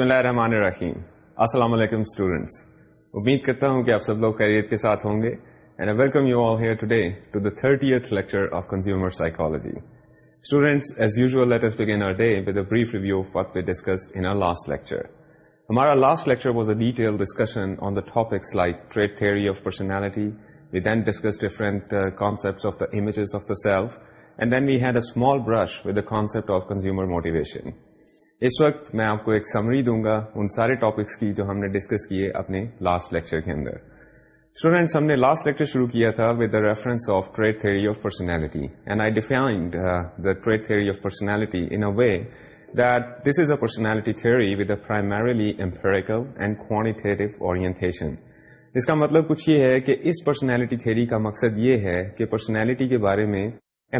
بسم اللہ الرحمن الرحیم السلام علیکم اسٹوڈینٹس امید کرتا ہوں کہ آپ سب لوگ کیریئر کے ساتھ ہوں گے and welcome you all here today to the thirtieth lecture of consumer psychology students as usual let's begin our day with a brief review of what we discuss in our last lecture ہمارا last lecture was a detail discussion on the topics like trait theory of personality we then discuss different concept of the images of the self and then we had a small brush with the concept of consumer motivation اس وقت میں آپ کو ایک summary دوں گا ان سارے topics کی جو ہم نے ڈسکس کیے اپنے لاسٹ لیکچر کے اندر اسٹوڈینٹس ہم نے لاسٹ لیکچر شروع کیا تھا with reference of trait of personality and I defined the trait of personality in way that this is a personality theory with a primarily empirical and quantitative orientation اس کا مطلب کچھ یہ ہے کہ اس پرسنالٹی تھیوری کا مقصد یہ ہے کہ پرسنالٹی کے بارے میں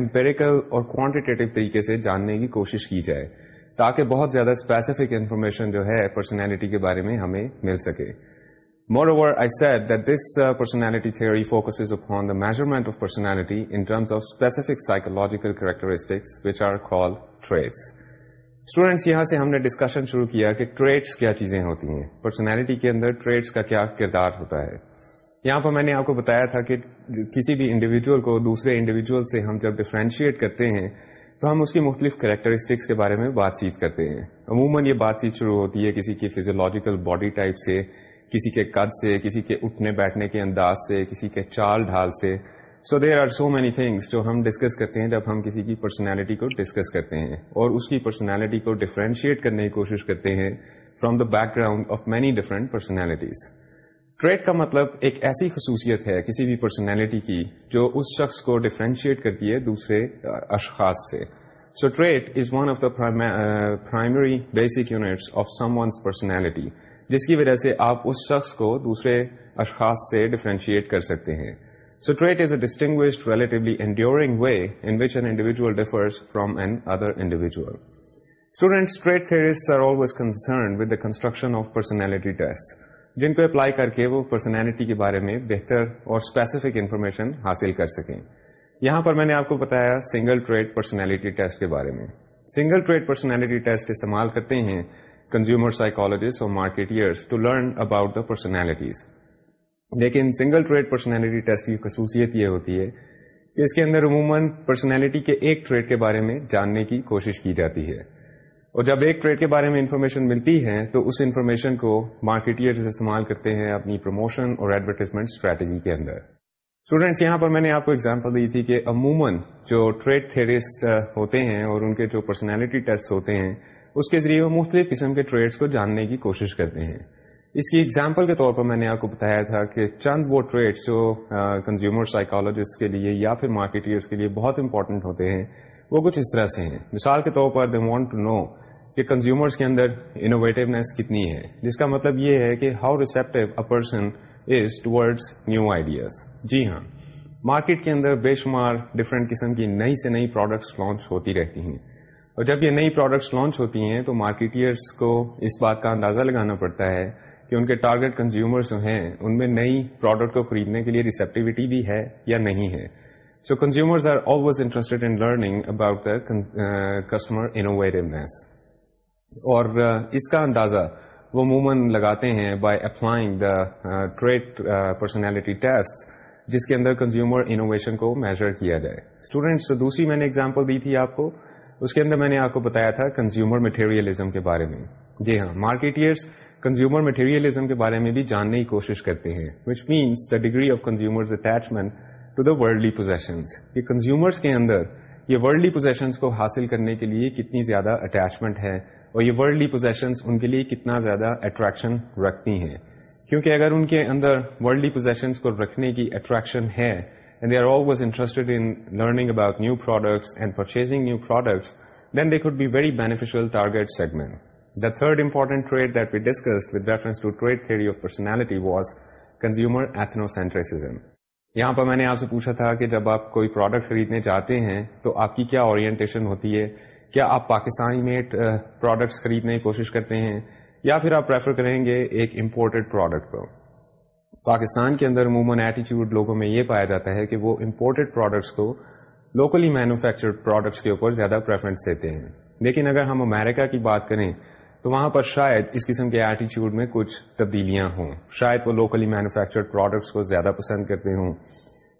امپیریکل اور کوانٹیٹیو طریقے سے جاننے کی کوشش کی جائے تاکہ بہت زیادہ اسپیسیفک انفارمیشن جو ہے پرسنالٹی کے بارے میں ہمیں مل سکے more over I that this personality the measurement of personality in terms of specific psychological characteristics which are call traits students یہاں سے ہم نے ڈسکشن شروع کیا کہ ٹریڈس کیا چیزیں ہوتی ہیں پرسنالٹی کے اندر ٹریڈس کا کیا کردار ہوتا ہے یہاں پر میں نے آپ کو بتایا تھا کہ کسی بھی انڈیویجل کو دوسرے انڈیویجل سے ہم جب ڈفرینشیٹ کرتے ہیں تو ہم اس کی مختلف کریکٹرسٹکس کے بارے میں بات چیت کرتے ہیں عموماً یہ بات چیت شروع ہوتی ہے کسی کی فیزیولوجیکل باڈی ٹائپ سے کسی کے قد سے کسی کے اٹھنے بیٹھنے کے انداز سے کسی کے چال ڈھال سے so there are so many things جو ہم ڈسکس کرتے ہیں جب ہم کسی کی پرسنالٹی کو ڈسکس کرتے ہیں اور اس کی پرسنالٹی کو ڈفرینشیٹ کرنے کی کوشش کرتے ہیں from the background of many different personalities trait کا مطلب ایک ایسی خصوصیت ہے کسی بھی پرسنالٹی کی جو اس شخص کو ڈفرینشیٹ کرتی ہے دوسرے اشخاص سے so trait is one of the primary basic units of someone's personality جس کی وجہ سے آپ اس شخص کو دوسرے اشخاص سے ڈیفرینشیٹ کر سکتے ہیں so trait is a distinct relatively individual differs from another individual students trait are always concern with the construction of personality test جن کو اپلائی کر کے وہ پرسنالٹی کے بارے میں بہتر اور اسپیسیفک انفارمیشن حاصل کر سکیں یہاں پر میں نے آپ کو بتایا سنگل ٹریڈ پرسنالٹی ٹیسٹ کے بارے میں سنگل ٹریڈ پرسنالٹی ٹیسٹ استعمال کرتے ہیں کنزیومر سائیکالوجسٹ اور to learn about the personalities لیکن سنگل ٹریڈ پرسنالٹی ٹیسٹ کی خصوصیت یہ ہوتی ہے کہ اس کے اندر عموماً پرسنالٹی کے ایک ٹریڈ کے بارے میں جاننے کی کوشش کی جاتی ہے اور جب ایک ٹریڈ کے بارے میں انفارمیشن ملتی ہے تو اس انفارمیشن کو مارکیٹرز استعمال کرتے ہیں اپنی پروموشن اور ایڈورٹیزمنٹ اسٹریٹجی کے اندر اسٹوڈینٹس یہاں پر میں نے آپ کو ایگزامپل دی تھی کہ عموماً جو ٹریڈ تھیریسٹ ہوتے ہیں اور ان کے جو پرسنالٹی ٹیسٹ ہوتے ہیں اس کے ذریعے وہ مختلف قسم کے ٹریڈس کو جاننے کی کوشش کرتے ہیں اس کی ایگزامپل کے طور پر میں نے آپ کو بتایا تھا کہ چند وہ ٹریڈس جو کنزیومر سائیکالوجسٹ کے لیے یا پھر مارکیٹرس کے لیے بہت امپورٹنٹ ہوتے ہیں وہ کچھ اس طرح سے ہیں مثال کے طور پر دے وانٹ ٹو نو کہ کنزیومرس کے اندر انوویٹونیس کتنی ہے جس کا مطلب یہ ہے کہ how receptive a person is towards new ideas جی ہاں مارکیٹ کے اندر بے شمار ڈفرینٹ قسم کی نئی سے نئی پروڈکٹس لانچ ہوتی رہتی ہیں اور جب یہ نئی پروڈکٹس لانچ ہوتی ہیں تو مارکیٹئرس کو اس بات کا اندازہ لگانا پڑتا ہے کہ ان کے ٹارگیٹ کنزیومرس جو ہیں ان میں نئی پروڈکٹ کو خریدنے کے لیے ریسپٹیوٹی بھی ہے یا نہیں ہے so consumers in learning about اور اس کا اندازہ وہ عموماً لگاتے ہیں by applying the trait test جس کے اندر کنزیومر انوویشن کو میجر کیا جائے اسٹوڈینٹس دوسری میں نے اگزامپل دی تھی آپ کو اس کے اندر میں نے آپ کو بتایا تھا کنزیومر مٹیریلزم کے بارے میں جی ہاں مارکیٹئرس کنزیومر مٹیریلزم کے بارے میں بھی جاننے کی کوشش کرتے ہیں which means the degree of consumers attachment to the worldly positions کہ کنزیومرس کے اندر یہ ورلڈلی پوزیشنس کو حاصل کرنے کے لیے کتنی زیادہ اٹیچمنٹ ہے اور یہ ورلڈلی پوزیشنس ان کے لیے کتنا زیادہ اٹریکشن رکھتی ہیں کیونکہ اگر ان کے اندر ورلڈلی پوزیشنس کو رکھنے کی اٹریکشن ہے and they are always interested in learning about new products and purchasing new products then they could be very beneficial target segment the third important trait that we discussed with reference to trait theory of personality was consumer ethnocentrism یہاں پر میں نے آپ سے پوچھا تھا کہ جب آپ کوئی پروڈکٹ خریدنے جاتے ہیں تو آپ کی کیا اورینٹیشن ہوتی ہے کیا آپ پاکستانی میڈ پروڈکٹس خریدنے کی کوشش کرتے ہیں یا پھر آپ پریفر کریں گے ایک امپورٹڈ پروڈکٹ کو پاکستان کے اندر عموماً ایٹیچیوڈ لوگوں میں یہ پایا جاتا ہے کہ وہ امپورٹڈ پروڈکٹس کو لوکلی مینوفیکچرڈ پروڈکٹس کے اوپر زیادہ پریفرنس دیتے ہیں لیکن اگر ہم امیرکا کی بات کریں تو وہاں پر شاید اس قسم کے ایٹیچیوڈ میں کچھ تبدیلیاں ہوں شاید وہ لوکلی مینوفیکچرڈ پروڈکٹس کو زیادہ پسند کرتے ہوں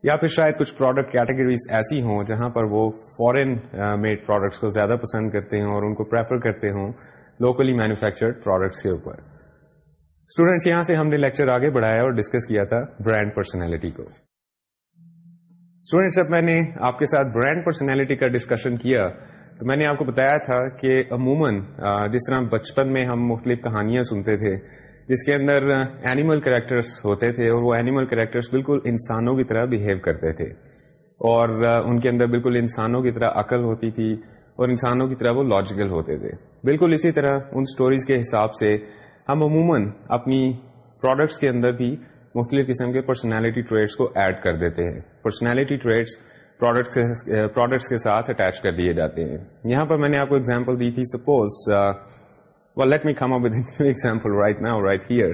یا پھر شاید کچھ پروڈکٹ کیٹیگریز ایسی ہوں جہاں پر وہ فورن میڈ پروڈکٹس کو زیادہ پسند کرتے ہوں اور ان کو پریفر کرتے ہوں لوکلی مینوفیکچرڈ پروڈکٹس کے اوپر اسٹوڈینٹس یہاں سے ہم نے لیکچر آگے بڑھایا اور ڈسکس کیا تھا برانڈ پرسنالٹی کو اسٹوڈینٹس جب میں نے آپ کے ساتھ برانڈ پرسنالٹی کا ڈسکشن کیا میں نے آپ کو بتایا تھا کہ عموماً جس طرح بچپن میں ہم مختلف کہانیاں سنتے تھے جس کے اندر اینیمل کریکٹرس ہوتے تھے اور وہ اینیمل کریکٹرس بالکل انسانوں کی طرح بہیو کرتے تھے اور ان کے اندر بالکل انسانوں کی طرح عقل ہوتی تھی اور انسانوں کی طرح وہ لاجیکل ہوتے تھے بالکل اسی طرح ان سٹوریز کے حساب سے ہم عموماً اپنی پروڈکٹس کے اندر بھی مختلف قسم کے پرسنالٹی ٹریڈس کو ایڈ کر دیتے ہیں پرسنالٹی ٹریڈس پروڈکٹس کے ساتھ اٹیچ کر دیے جاتے ہیں یہاں پر میں نے آپ کو ایگزامپل دی تھی suppose let me come right right now here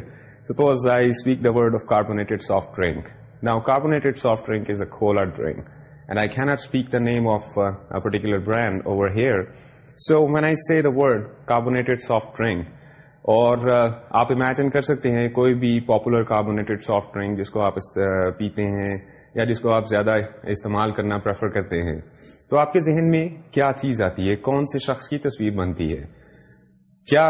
suppose I speak the word of carbonated soft drink now carbonated soft drink drink is a cola and I can't speak the name of particular brand over here so when I see the word carbonated soft drink or uh, آپ imagine کر سکتے ہیں کوئی بھی popular carbonated soft drink جس کو آپ uh, پیتے ہیں یا جس کو آپ زیادہ استعمال کرنا پریفر کرتے ہیں تو آپ کے ذہن میں کیا چیز آتی ہے کون سے شخص کی تصویر بنتی ہے کیا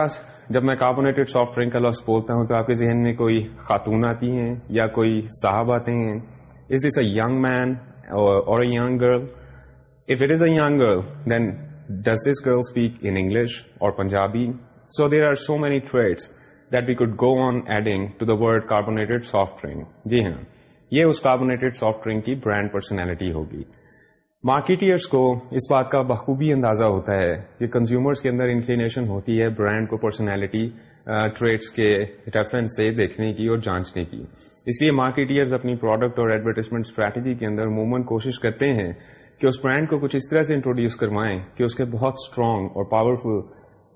جب میں کاربونیٹڈ سافٹ ڈرنک کا لفظ بولتا ہوں تو آپ کے ذہن میں کوئی خاتون آتی ہیں یا کوئی صاحب آتے ہیں از دس اے یگ man or a young girl if it is a young girl then does this girl speak in English or Punjabi so there are so many traits that we could go on adding to the word carbonated soft drink جی ہاں یہ اس carbonated soft drink کی brand personality ہوگی marketers کو اس بات کا بخوبی اندازہ ہوتا ہے کہ کنزیومرس کے اندر انکلینیشن ہوتی ہے برانڈ کو پرسنالٹی ٹریڈس کے ریفرنس سے دیکھنے کی اور جانچنے کی اس لیے مارکیٹرز اپنی پروڈکٹ اور ایڈورٹیزمنٹ اسٹریٹجی کے اندر عموماً کوشش کرتے ہیں کہ اس برانڈ کو کچھ اس طرح سے انٹروڈیوس کروائیں کہ اس کے بہت اسٹرانگ اور پاورفل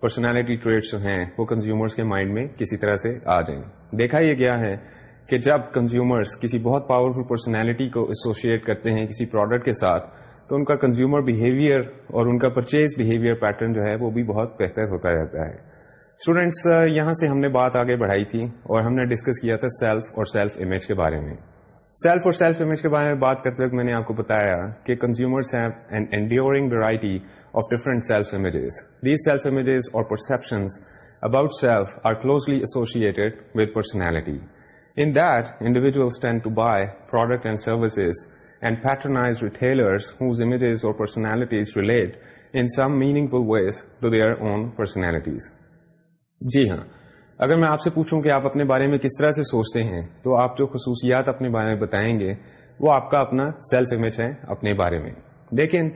پرسنالٹی ٹریڈس ہیں وہ کنزیومرس کے مائنڈ میں کسی طرح سے آ جائیں دیکھا یہ گیا ہے کہ جب کنزیومرز کسی بہت پاورفل پرسنالٹی کو ایسوسیٹ کرتے ہیں کسی پروڈکٹ کے ساتھ تو ان کا کنزیومر بہیویئر اور ان کا پرچیز بہیویئر پیٹرن جو ہے وہ بھی بہت بہتر ہوتا رہتا ہے اسٹوڈینٹس یہاں سے ہم نے بات آگے بڑھائی تھی اور ہم نے ڈسکس کیا تھا سیلف اور سیلف امیج کے بارے میں سیلف اور سیلف امیج کے بارے میں بات کرتے وقت میں نے آپ کو بتایا کہ consumers have an enduring variety of different self images these self images or perceptions about self are closely associated with personality In that, individuals tend to buy product and services and patronize retailers whose images or personalities relate in some meaningful ways to their own personalities. جی ہاں اگر میں آپ سے پوچھوں کہ آپ اپنے بارے میں کس طرح سے سوچتے ہیں تو آپ جو خصوصیات اپنے بارے میں بتائیں گے وہ آپ کا اپنا سیلف امیج ہے اپنے بارے میں لیکن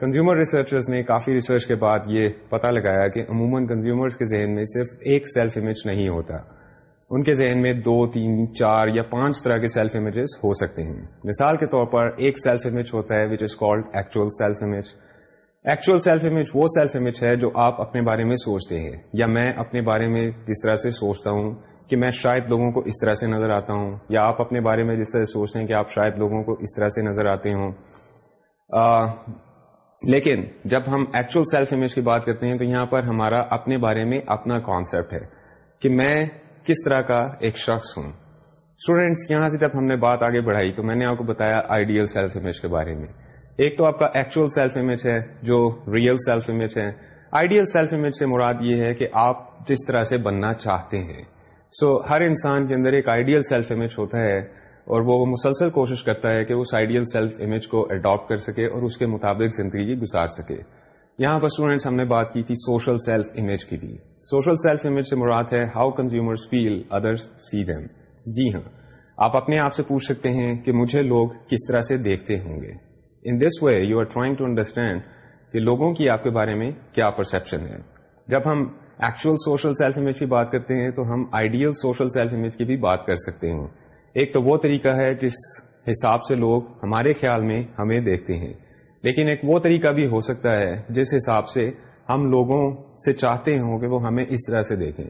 کنزیومر ریسرچرز نے کافی ریسرچ کے بعد یہ پتہ لگایا کہ عموماً کنزیومرز کے ذہن میں صرف ایک سیلف امیج نہیں ہوتا ان کے ذہن میں دو تین چار یا پانچ طرح کے سیلف امیجز ہو سکتے ہیں مثال کے طور پر ایک سیلف امیج ہوتا ہے which is called actual actual self self self image image image وہ ہے جو آپ اپنے بارے میں سوچتے ہیں یا میں اپنے بارے میں طرح سے سوچتا ہوں کہ میں شاید لوگوں کو اس طرح سے نظر آتا ہوں یا آپ اپنے بارے میں جس طرح سوچتے ہیں کہ آپ شاید لوگوں کو اس طرح سے نظر آتے ہوں آ, لیکن جب ہم ایکچوئل سیلف امیج کی بات کرتے ہیں تو یہاں پر ہمارا اپنے بارے میں اپنا کانسیپٹ ہے کہ میں کس طرح کا ایک شخص ہوں اسٹوڈینٹس یہاں سے جب ہم نے بات آگے بڑھائی تو میں نے آپ کو بتایا آئیڈیل سیلف امیج کے بارے میں ایک تو آپ کا ایکچوئل سیلف امیج ہے جو ریئل سیلف امیج ہے آئیڈیل سیلف امیج سے مراد یہ ہے کہ آپ جس طرح سے بننا چاہتے ہیں سو so, ہر انسان کے اندر ایک آئیڈیل سیلف امیج ہوتا ہے اور وہ مسلسل کوشش کرتا ہے کہ اس آئیڈیل سیلف امیج کو اڈاپٹ کر سکے اور اس کے مطابق زندگی گزار سکے یہاں پر اسٹوڈینٹس ہم نے بات کی تھی سوشل سیلف امیج کی بھی سوشل سیلف امیج سے مراد ہے ہاؤ کنزیومر فیل سی جی ہاں آپ اپنے آپ سے پوچھ سکتے ہیں کہ مجھے لوگ کس طرح سے دیکھتے ہوں گے in this way you are trying to understand کہ لوگوں کی آپ کے بارے میں کیا پرسپشن ہے جب ہم ایکچوئل سوشل سیلف امیج کی بات کرتے ہیں تو ہم آئیڈیل سوشل سیلف امیج کی بھی بات کر سکتے ہیں ایک تو وہ طریقہ ہے جس حساب سے لوگ ہمارے خیال میں ہمیں دیکھتے ہیں لیکن ایک وہ طریقہ بھی ہو سکتا ہے جس حساب سے ہم لوگوں سے چاہتے ہوں کہ وہ ہمیں اس طرح سے دیکھیں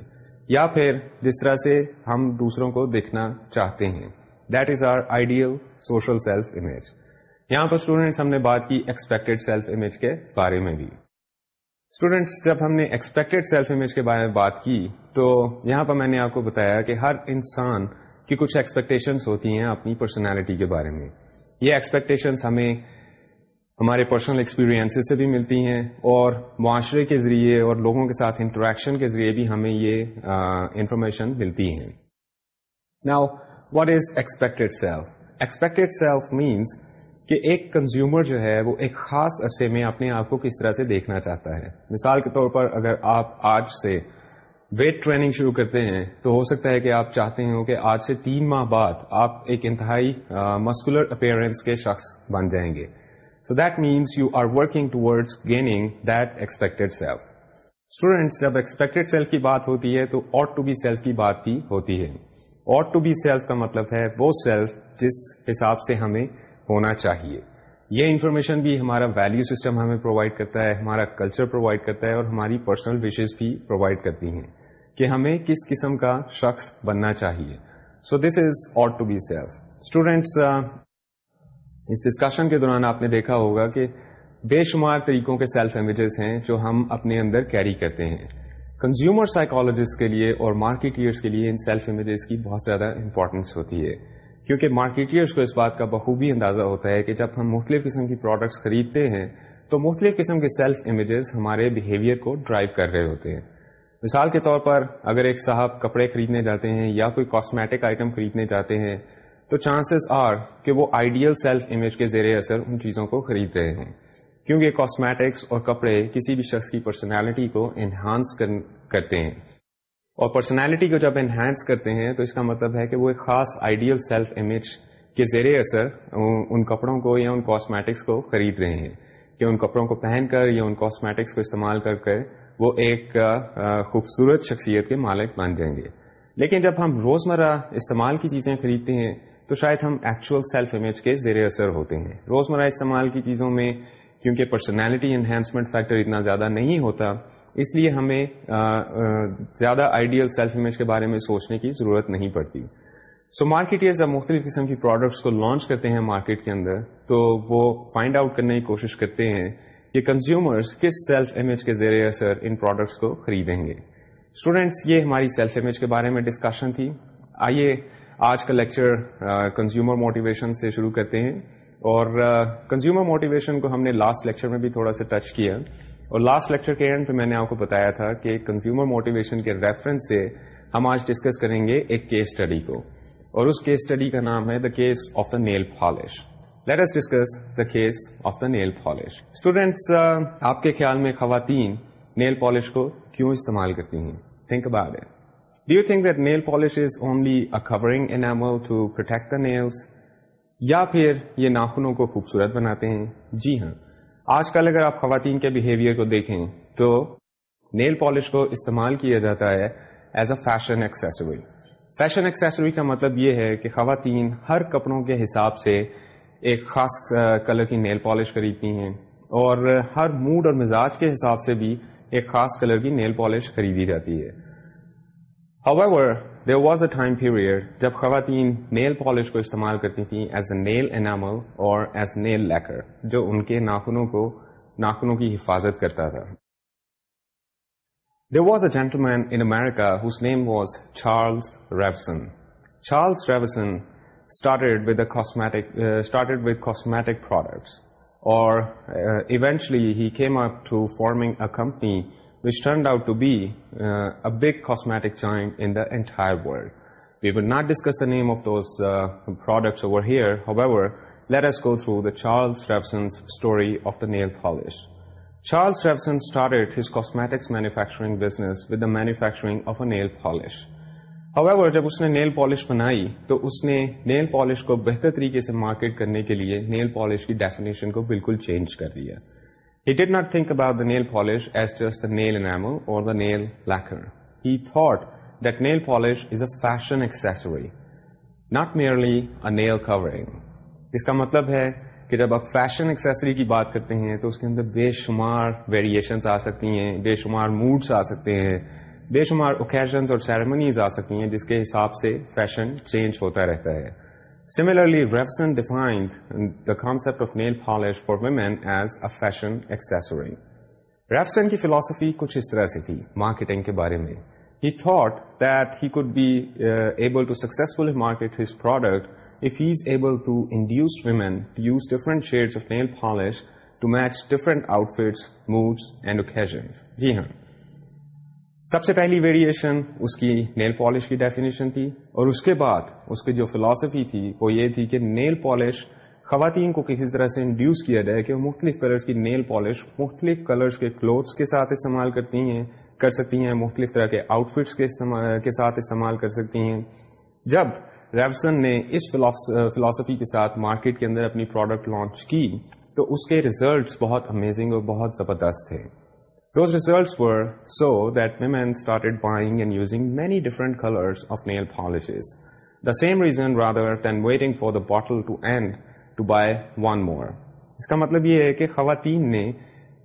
یا پھر جس طرح سے ہم دوسروں کو دیکھنا چاہتے ہیں that is our ideal social self image یہاں پر اسٹوڈینٹس ہم نے بات کی ایکسپیکٹڈ سیلف امیج کے بارے میں بھی اسٹوڈینٹس جب ہم نے ایکسپیکٹڈ سیلف امیج کے بارے میں بات کی تو یہاں پر میں نے آپ کو بتایا کہ ہر انسان کی کچھ ایکسپیکٹیشن ہوتی ہیں اپنی پرسنالٹی کے بارے میں یہ ایکسپیکٹیشن ہمیں ہمارے پرسنل ایکسپیرئنس سے بھی ملتی ہیں اور معاشرے کے ذریعے اور لوگوں کے ساتھ انٹریکشن کے ذریعے بھی ہمیں یہ انفارمیشن ملتی ہیں now what is expected self expected self means کہ ایک کنزیومر جو ہے وہ ایک خاص عرصے میں اپنے آپ کو کس طرح سے دیکھنا چاہتا ہے مثال کے طور پر اگر آپ آج سے ویٹ ٹریننگ شروع کرتے ہیں تو ہو سکتا ہے کہ آپ چاہتے ہوں کہ آج سے تین ماہ بعد آپ ایک انتہائی مسکولر اپیئرنس کے شخص بن جائیں گے تو that means you are working toward gaining expect self students جب ایکسپیکٹڈ سیلف کی بات ہوتی ہے تو آٹ ٹو بی سیلف کی بات بھی ہوتی ہے آٹ ٹو بی سیلف کا مطلب ہے وہ سیلف جس حساب سے ہمیں ہونا چاہیے یہ انفارمیشن بھی ہمارا ویلو سسٹم ہمیں پرووائڈ کرتا ہے ہمارا کلچر پرووائڈ کرتا ہے اور ہماری پرسنل وشز بھی پرووائڈ کرتی ہیں کہ ہمیں کس قسم کا شخص بننا چاہیے so this is ought to be self students us discussion کے دوران آپ نے دیکھا ہوگا کہ بے شمار طریقوں کے سیلف امیجز ہیں جو ہم اپنے اندر کیری کرتے ہیں کنزیومر سائیکالوجسٹ کے لیے اور مارکیٹئرس کے لیے ان سیلف امیجز کی بہت زیادہ امپورٹینس ہوتی ہے کیونکہ مارکیٹئرس کو اس بات کا بخوبی اندازہ ہوتا ہے کہ جب ہم مختلف قسم کی پروڈکٹس خریدتے ہیں تو مختلف قسم کے سیلف امیجز ہمارے بیہیویئر کو ڈرائیو کر رہے ہوتے ہیں مثال کے طور پر اگر ایک صاحب کپڑے خریدنے جاتے ہیں یا کوئی کاسمیٹک آئٹم خریدنے جاتے ہیں تو چانسز آر کہ وہ آئیڈیل سیلف امیج کے زیر اثر ان چیزوں کو خرید رہے ہیں کیونکہ کاسمیٹکس اور کپڑے کسی بھی شخص کی پرسنالٹی کو انہانس کرتے ہیں اور پرسنالٹی کو جب انہانس کرتے ہیں تو اس کا مطلب ہے کہ وہ ایک خاص آئیڈیل سیلف امیج کے زیر اثر ان کپڑوں کو یا ان کاسمیٹکس کو خرید رہے ہیں کہ ان کپڑوں کو پہن کر یا ان کاسمیٹکس کو استعمال کر کر وہ ایک خوبصورت شخصیت کے مالک بن جائیں گے لیکن جب ہم روزمرہ استعمال کی چیزیں خریدتے ہیں تو شاید ہم ایکچوئل سیلف امیج کے زیر اثر ہوتے ہیں روزمرہ استعمال کی چیزوں میں کیونکہ پرسنالٹی انہینسمنٹ فیکٹر اتنا زیادہ نہیں ہوتا اس لیے ہمیں زیادہ آئیڈیل سیلف امیج کے بارے میں سوچنے کی ضرورت نہیں پڑتی سو مارکیٹ جب مختلف قسم کی پروڈکٹس کو لانچ کرتے ہیں مارکیٹ کے اندر تو وہ فائنڈ آؤٹ کرنے کی کوشش کرتے ہیں کہ کنزیومرس کس سیلف امیج کے زیر اثر ان پروڈکٹس کو خریدیں گے اسٹوڈینٹس یہ ہماری سیلف امیج کے بارے میں ڈسکشن تھی آئیے آج کا لیکچر کنزیومر موٹیویشن سے شروع کرتے ہیں اور کنزیومر uh, موٹیویشن کو ہم نے لاسٹ لیکچر میں بھی تھوڑا سا ٹچ کیا اور لاسٹ لیکچر کے اینڈ پہ میں نے آپ کو بتایا تھا کہ کنزیومر موٹیویشن کے ریفرنس سے ہم آج ڈسکس کریں گے ایک کیس اسٹڈی کو اور اس کیس اسٹڈی کا نام ہے the case of the nail polish let's discuss the case of the nail polish students آپ کے خیال میں خواتین نیل پالش کو کیوں استعمال کرتی ہیں think it do you think that nail polish is the nails یا پھر یہ ناخنوں کو خوبصورت بناتے ہیں جی ہاں آج کل اگر آپ خواتین کے بیہیویئر کو دیکھیں تو نیل پالش کو استعمال کیا جاتا ہے as a fashion accessory fashion accessory کا مطلب یہ ہے کہ خواتین ہر کپڑوں کے حساب سے ایک خاص کلر کی نیل پالش خریدتی ہیں اور ہر موڈ اور مزاج کے حساب سے بھی ایک خاص کلر کی نیل پالش خریدی جاتی ہے ٹائم period جب خواتین نیل پالش کو استعمال کرتی تھیں ایز اے نیل انامل اور ناخنوں کو ناخنوں کی حفاظت کرتا تھا there was a gentleman in uh, name was uh, came Revson to forming products اور جب اس نے بنا تو اس نے نیل پالش کو بہتر طریقے سے مارکیٹ کرنے کے لیے نیل پالش کی ڈیفینیشن کو بالکل چینج کر دیا ہییڈ ناٹ تھنک اباؤٹ اور نیل کورگ اس کا مطلب ہے کہ جب آپ فیشن ایکسسری کی بات کرتے ہیں تو اس کے اندر بے شمار ویریئشنس آ سکتی ہیں بے شمار موڈس آ سکتے ہیں بے شمار اوکیزنس اور سیریمنیز آ سکتی ہیں جس کے حساب سے فیشن چینج ہوتا رہتا ہے similarly Revson defined the concept of nail polish for women as a fashion ایک ریفسن کی فیلوسفی کچھ اس طرح سے تھی مارکیٹنگ کے بارے میں he thought that he could be successful market his product if he is able to induce women different shades of nail polish to match different outfits moods and occasions جی ہاں سب سے پہلی ویریشن اس کی nail polish کی definition تھی اور اس کے بعد اس کی جو فلاسفی تھی وہ یہ تھی کہ نیل پالش خواتین کو کسی طرح سے انڈیوس کیا جائے کہ وہ مختلف کلرز کی نیل پالش مختلف کلرز کے کلوتھس کے ساتھ استعمال کرتی ہیں کر سکتی ہیں مختلف طرح کے آؤٹ فٹس کے ساتھ استعمال کر سکتی ہیں جب ریبسن نے اس فلاسفی کے ساتھ مارکیٹ کے اندر اپنی پروڈکٹ لانچ کی تو اس کے ریزلٹس بہت امیزنگ اور بہت زبردست تھے so that women buying and use many different colours waiting for the bottle کا مطلب یہ ہے کہ خواتین نے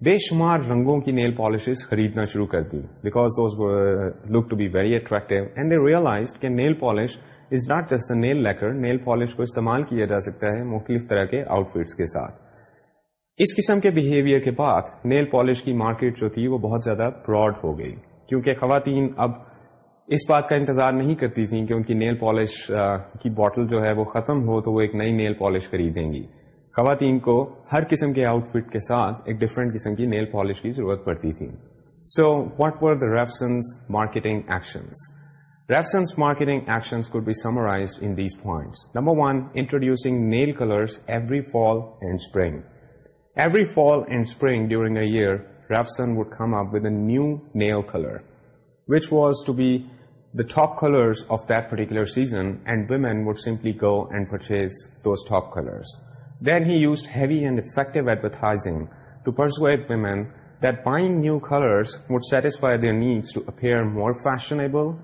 بے شمار رنگوں کی نیل پالیشز خریدنا شروع کر دی because look to be very attractive and they realise کے nail polish is not just nail لے کر نیل پالش کو استعمال کیا جا سکتا ہے مختلف طرح کے آؤٹ فٹس کے ساتھ اس قسم کے بہیویئر کے بعد نیل پالش کی مارکیٹ جو تھی وہ بہت زیادہ براڈ ہو گئی کیونکہ خواتین اب اس بات کا انتظار نہیں کرتی تھیں کہ ان کی نیل پالش کی بوٹل جو ہے وہ ختم ہو تو وہ ایک نئی نیل پالش خریدیں گی خواتین کو ہر قسم کے آؤٹ فٹ کے ساتھ ایک ڈفرینٹ قسم کی نیل پالش کی ضرورت پڑتی تھی so what were the Revson's marketing actions Revson's marketing actions be summarise in these points number one introducing nail colours every fall and spring needs more fashionable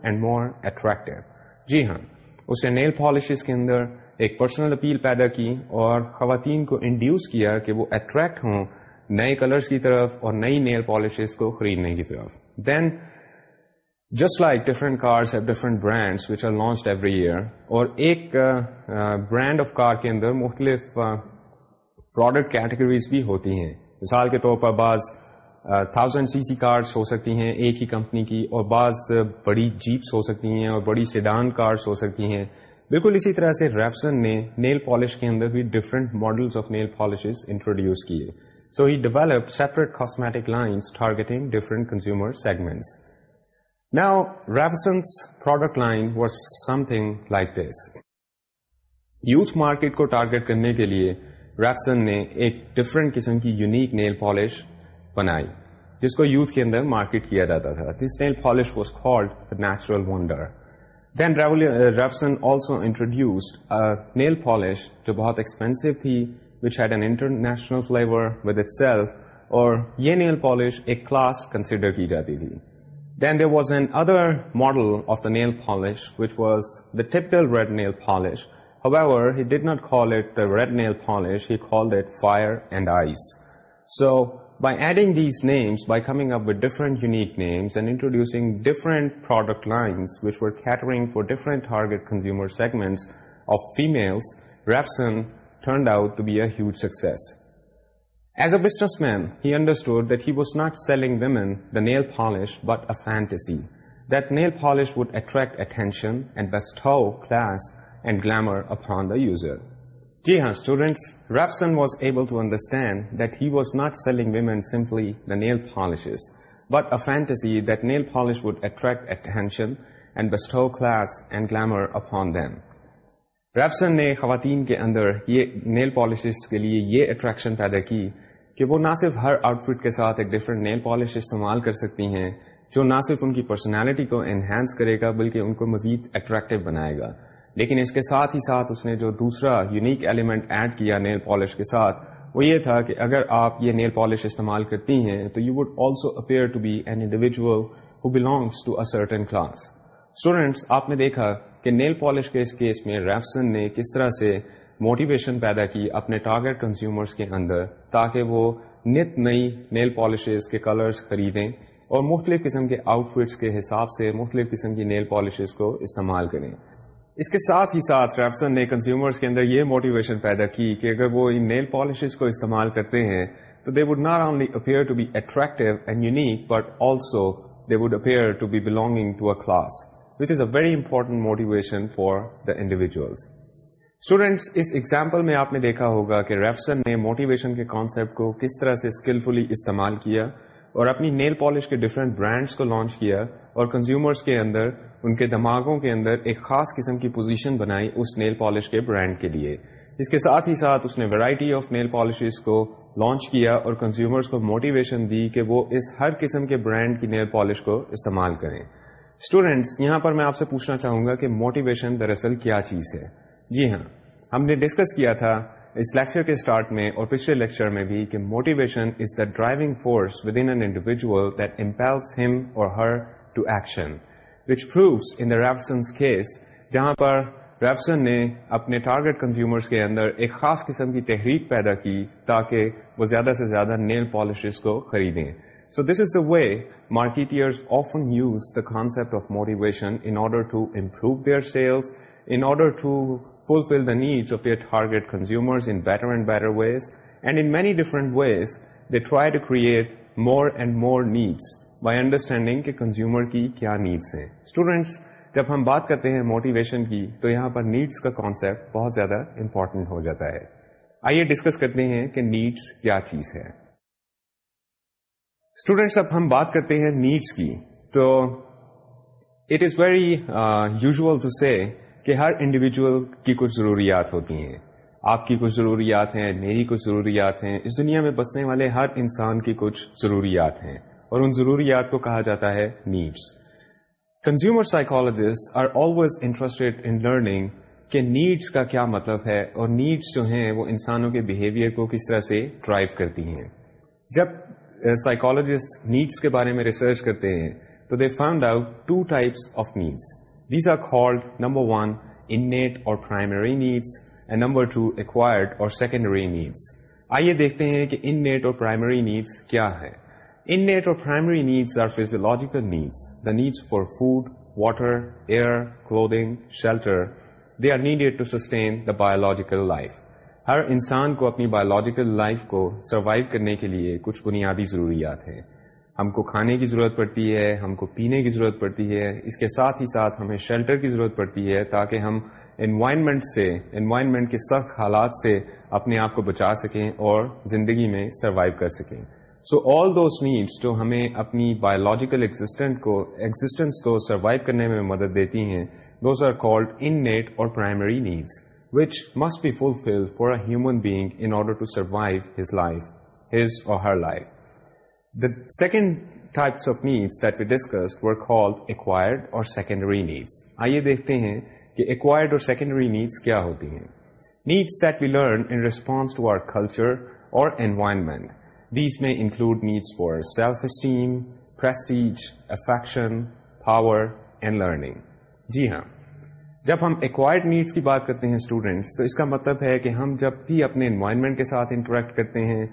and more attractive جی ہاں اسے nail polishes کے اندر ایک personal appeal پیدا کی اور خواتین کو انڈیوس کیا کہ وہ اٹریکٹ ہوں نئے کلرز کی طرف اور نئی نیل پالیشز کو خریدنے کی طرف then just like different colours different brands which are launch every year اور ایک برانڈ آف کار کے اندر مختلف پروڈکٹ کیٹیگریز بھی ہوتی ہیں مثال کے طور پر بعض تھاؤزینڈ سی سی کارس ہو سکتی ہیں ایک ہی کمپنی کی اور بعض بڑی جیپس ہو سکتی ہیں اور بڑی سیڈان کارس ہو سکتی ہیں بالکل اسی طرح سے ریفسن نے نیل پالش کے اندر بھی different model of nail polishes introduce کیے so he develop separate cosmetic line different consumer segments product line product line like some Youth market کو ٹارگیٹ کرنے کے لیے Ravison نے ایک different قسم کی یونیک نیل پالش بنائی جس کو یوتھ کے اندر مارکیٹ کیا جاتا تھا this nail polish called the natural wonder then Revson also introduced nail polish جو بہت ایکسپینسو تھی which had an international flavour with itself اور یہ نیل پالش ایک کلاس کنسیڈر کی جاتی تھی then there was another model of the nail polish which was the typical red nail polish did did not call it red nail polish he called it fire and ice so by adding these names by coming up ویکسرس مین ہیسٹورڈ that he was not selling women but a fantasy that polish would attract attention upon the user جی ہاں students Revson was able to understand that he was not selling women simply the nail polishes but a fantasy that nail polish would attract attention and bestow class and glamour upon them Revson نے خواتین کے اندر یہ nail polishes کے لیے یہ attraction پیدا کی کہ وہ نہ صرف ہر آؤٹ فٹ کے ساتھ ایک ڈفرنٹ نیل پالش استعمال کر سکتی ہیں جو نہ صرف ان کی پرسنالٹی کو انہینس کرے گا بلکہ ان کو مزید اٹریکٹو بنائے گا لیکن اس کے ساتھ ہی ساتھ اس نے جو دوسرا یونیک ایلیمنٹ ایڈ کیا نیل پالش کے ساتھ وہ یہ تھا کہ اگر آپ یہ نیل پالش استعمال کرتی ہیں تو you would also appear to be an individual belongs to class students آپ نے دیکھا کہ نیل پالش کے اس کیس میں ریفسن نے کس طرح سے موٹیویشن پیدا کی اپنے ٹارگیٹ کنزیومرز کے اندر تاکہ وہ نت نئی نیل پالشز کے کلرز خریدیں اور مختلف قسم کے آؤٹ فٹس کے حساب سے مختلف قسم کی نیل پالشز کو استعمال کریں اس کے ساتھ ہی ساتھ ریفسن نے کنزیومرز کے اندر یہ موٹیویشن پیدا کی کہ اگر وہ ان نیل پالشز کو استعمال کرتے ہیں تو they would not only appear to be and unique but also they would appear to to be a class which is a very important motivation for the individuals students us example میں آپ نے دیکھا ہوگا کہ Raphson نے motivation کے کو کس طرح سے اسکلفلی استعمال کیا اور اپنی نیل پالش کے ڈفرینٹ برانڈس کو لانچ کیا اور کنزیومرس کے اندر ان کے دماغوں کے اندر ایک خاص قسم کی پوزیشن بنائی اس نیل پالش کے برانڈ کے لیے اس کے ساتھ ہی ساتھ اس نے ویرائٹی آف نیل پالشز کو لانچ کیا اور کنزیومرز کو موٹیویشن دی کہ وہ اس ہر قسم کے برانڈ کی نیل پالش کو استعمال کریں اسٹوڈینٹس یہاں پر میں آپ سے پوچھنا چاہوں گا کہ موٹیویشن دراصل کیا چیز ہے جی ہاں ہم نے ڈسکس کیا تھا اس لیکچر کے اسٹارٹ میں اور پچھلے لیکچر میں بھی کہ motivation is the driving force with that impels him or her to action proves in the Revson's case جہاں پر ریفسن نے اپنے ٹارگیٹ کنزیومرس کے اندر ایک خاص قسم کی تحریک پیدا کی تاکہ وہ زیادہ سے زیادہ نیل پالشز کو خریدیں so this is the way marketers often use the concept of motivation in order to improve their sales in order to fulfil the needs of their target consumers in better and better ways and in many different ways they try to create more and more needs by understanding کہ consumer کی کیا needs ہیں students جب ہم بات کرتے ہیں motivation کی تو یہاں پر نیڈس کا کانسیپٹ بہت زیادہ امپورٹنٹ ہو جاتا ہے آئیے ڈسکس کرتے ہیں کہ نیڈس کیا چیز ہے اسٹوڈینٹس اب ہم بات کرتے ہیں نیڈس کی تو it is very useful to say کہ ہر انڈیویجل کی کچھ ضروریات ہوتی ہیں آپ کی کچھ ضروریات ہیں میری کچھ ضروریات ہیں اس دنیا میں بسنے والے ہر انسان کی کچھ ضروریات ہیں اور ان ضروریات کو کہا جاتا ہے needs consumer psychologists are always interested in learning کہ نیڈس کا کیا مطلب ہے اور نیڈس جو ہیں وہ انسانوں کے بہیویئر کو کس طرح سے ڈرائیو کرتی ہیں جب سائیکالوجسٹ uh, نیڈس کے بارے میں ریسرچ کرتے ہیں تو they find types of needs these are called number one innate or primary needs and number two acquired or secondary needs آئیے دیکھتے ہیں کہ ان نیٹ اور پرائمری نیڈس کیا ہے innate or primary are are needs needs the needs for food water air shelter they shelter they are needed to sustain the biological life ہر انسان کو اپنی بایولوجیکل لائف کو سروائیو کرنے کے لیے کچھ بنیادی ضروریات ہیں ہم کو کھانے کی ضرورت پڑتی ہے ہم کو پینے کی ضرورت پڑتی ہے اس کے ساتھ ہی ساتھ ہمیں شیلٹر کی ضرورت پڑتی ہے تاکہ ہم انوائرمنٹ سے انوائرمنٹ کے سخت حالات سے اپنے آپ کو بچا سکیں اور زندگی میں سروائیو کر سکیں سو آل دوز نیڈس جو ہمیں اپنی بایولوجیکل کو ایگزٹینس کو سروائو کرنے میں مدد دیتی ہیں those are called innate or primary needs which must be fulfil for a human being in order to his his life or her life the second types of needs that we discuss were called acquired or secondary needs آئیے دیکھتے ہیں کہ acquired or secondary needs کیا ہوتی ہیں needs that we learn in response to our culture or environment These میں include needs for self esteem prestige, affection power and learning جی ہاں جب ہم ایکوائرڈ نیڈس کی بات کرتے ہیں اسٹوڈینٹس تو اس کا مطلب ہے کہ ہم جب بھی اپنے انوائرمنٹ کے ساتھ انٹریکٹ کرتے ہیں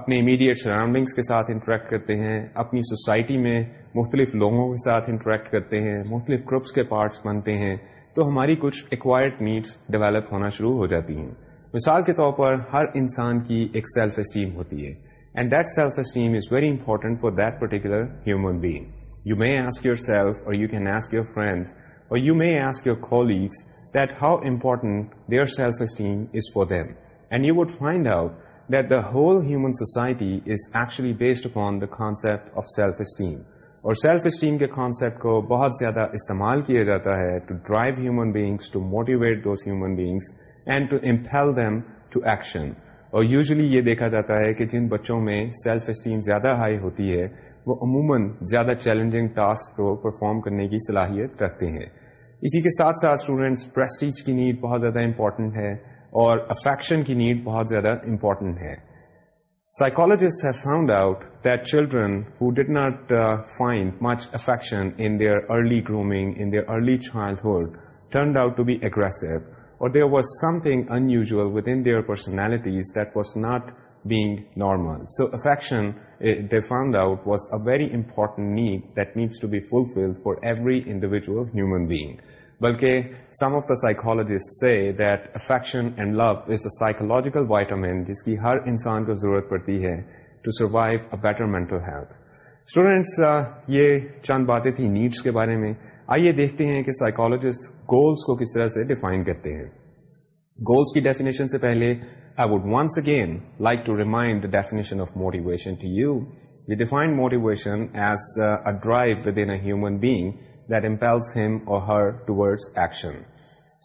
اپنے امیڈیٹ سراؤنڈنگس کے ساتھ انٹریکٹ کرتے ہیں اپنی سوسائٹی میں مختلف لوگوں کے ساتھ انٹریکٹ کرتے ہیں مختلف گروپس کے پارٹس بنتے ہیں تو ہماری کچھ ایکوائرڈ نیڈس ڈیولپ ہونا شروع ہو جاتی ہیں مثال کے طور پر ہر انسان کی ایک سیلف اسٹیم ہوتی ہے and esteem is very important for that particular you may اور بہت زیادہ استعمال کیا جاتا ہے to drive human being and to impulsion or usually یہ دیکھا جاتا ہے کہ جن بچوں میں سیلف اسٹیم زیادہ ہائی ہوتی ہے وہ عموماً زیادہ چیلنجنگ ٹاسک کو پرفارم کرنے کی صلاحیت رکھتے ہیں اسی کے ساتھ ساتھ اسٹوڈینٹس پرسٹیج کی نیڈ بہت زیادہ امپورٹنٹ ہے اور افیکشن کی نیڈ بہت زیادہ امپورٹنٹ ہے have found out that children who not find much affection in their early grooming in their early childhood turned out to be aggressive or usual within their personalities not being normal so affection need that needs to be fulfil for every individual being بلکہ some of the psychologists say that affection and love is a psychological vitamin جس کی ہر انسان کو ضرورت پڑتی ہے to سروائٹرٹل health students یہ چاند باتیں تھیں نیڈس کے بارے میں آئیے دیکھتے ہیں کہ سائیکولوجسٹ گولس کو کس طرح سے ڈیفائن کرتے ہیں گولس کی ڈیفینیشن سے پہلے I would once again like to to remind definition of motivation motivation you we define as a drive within human that him or her action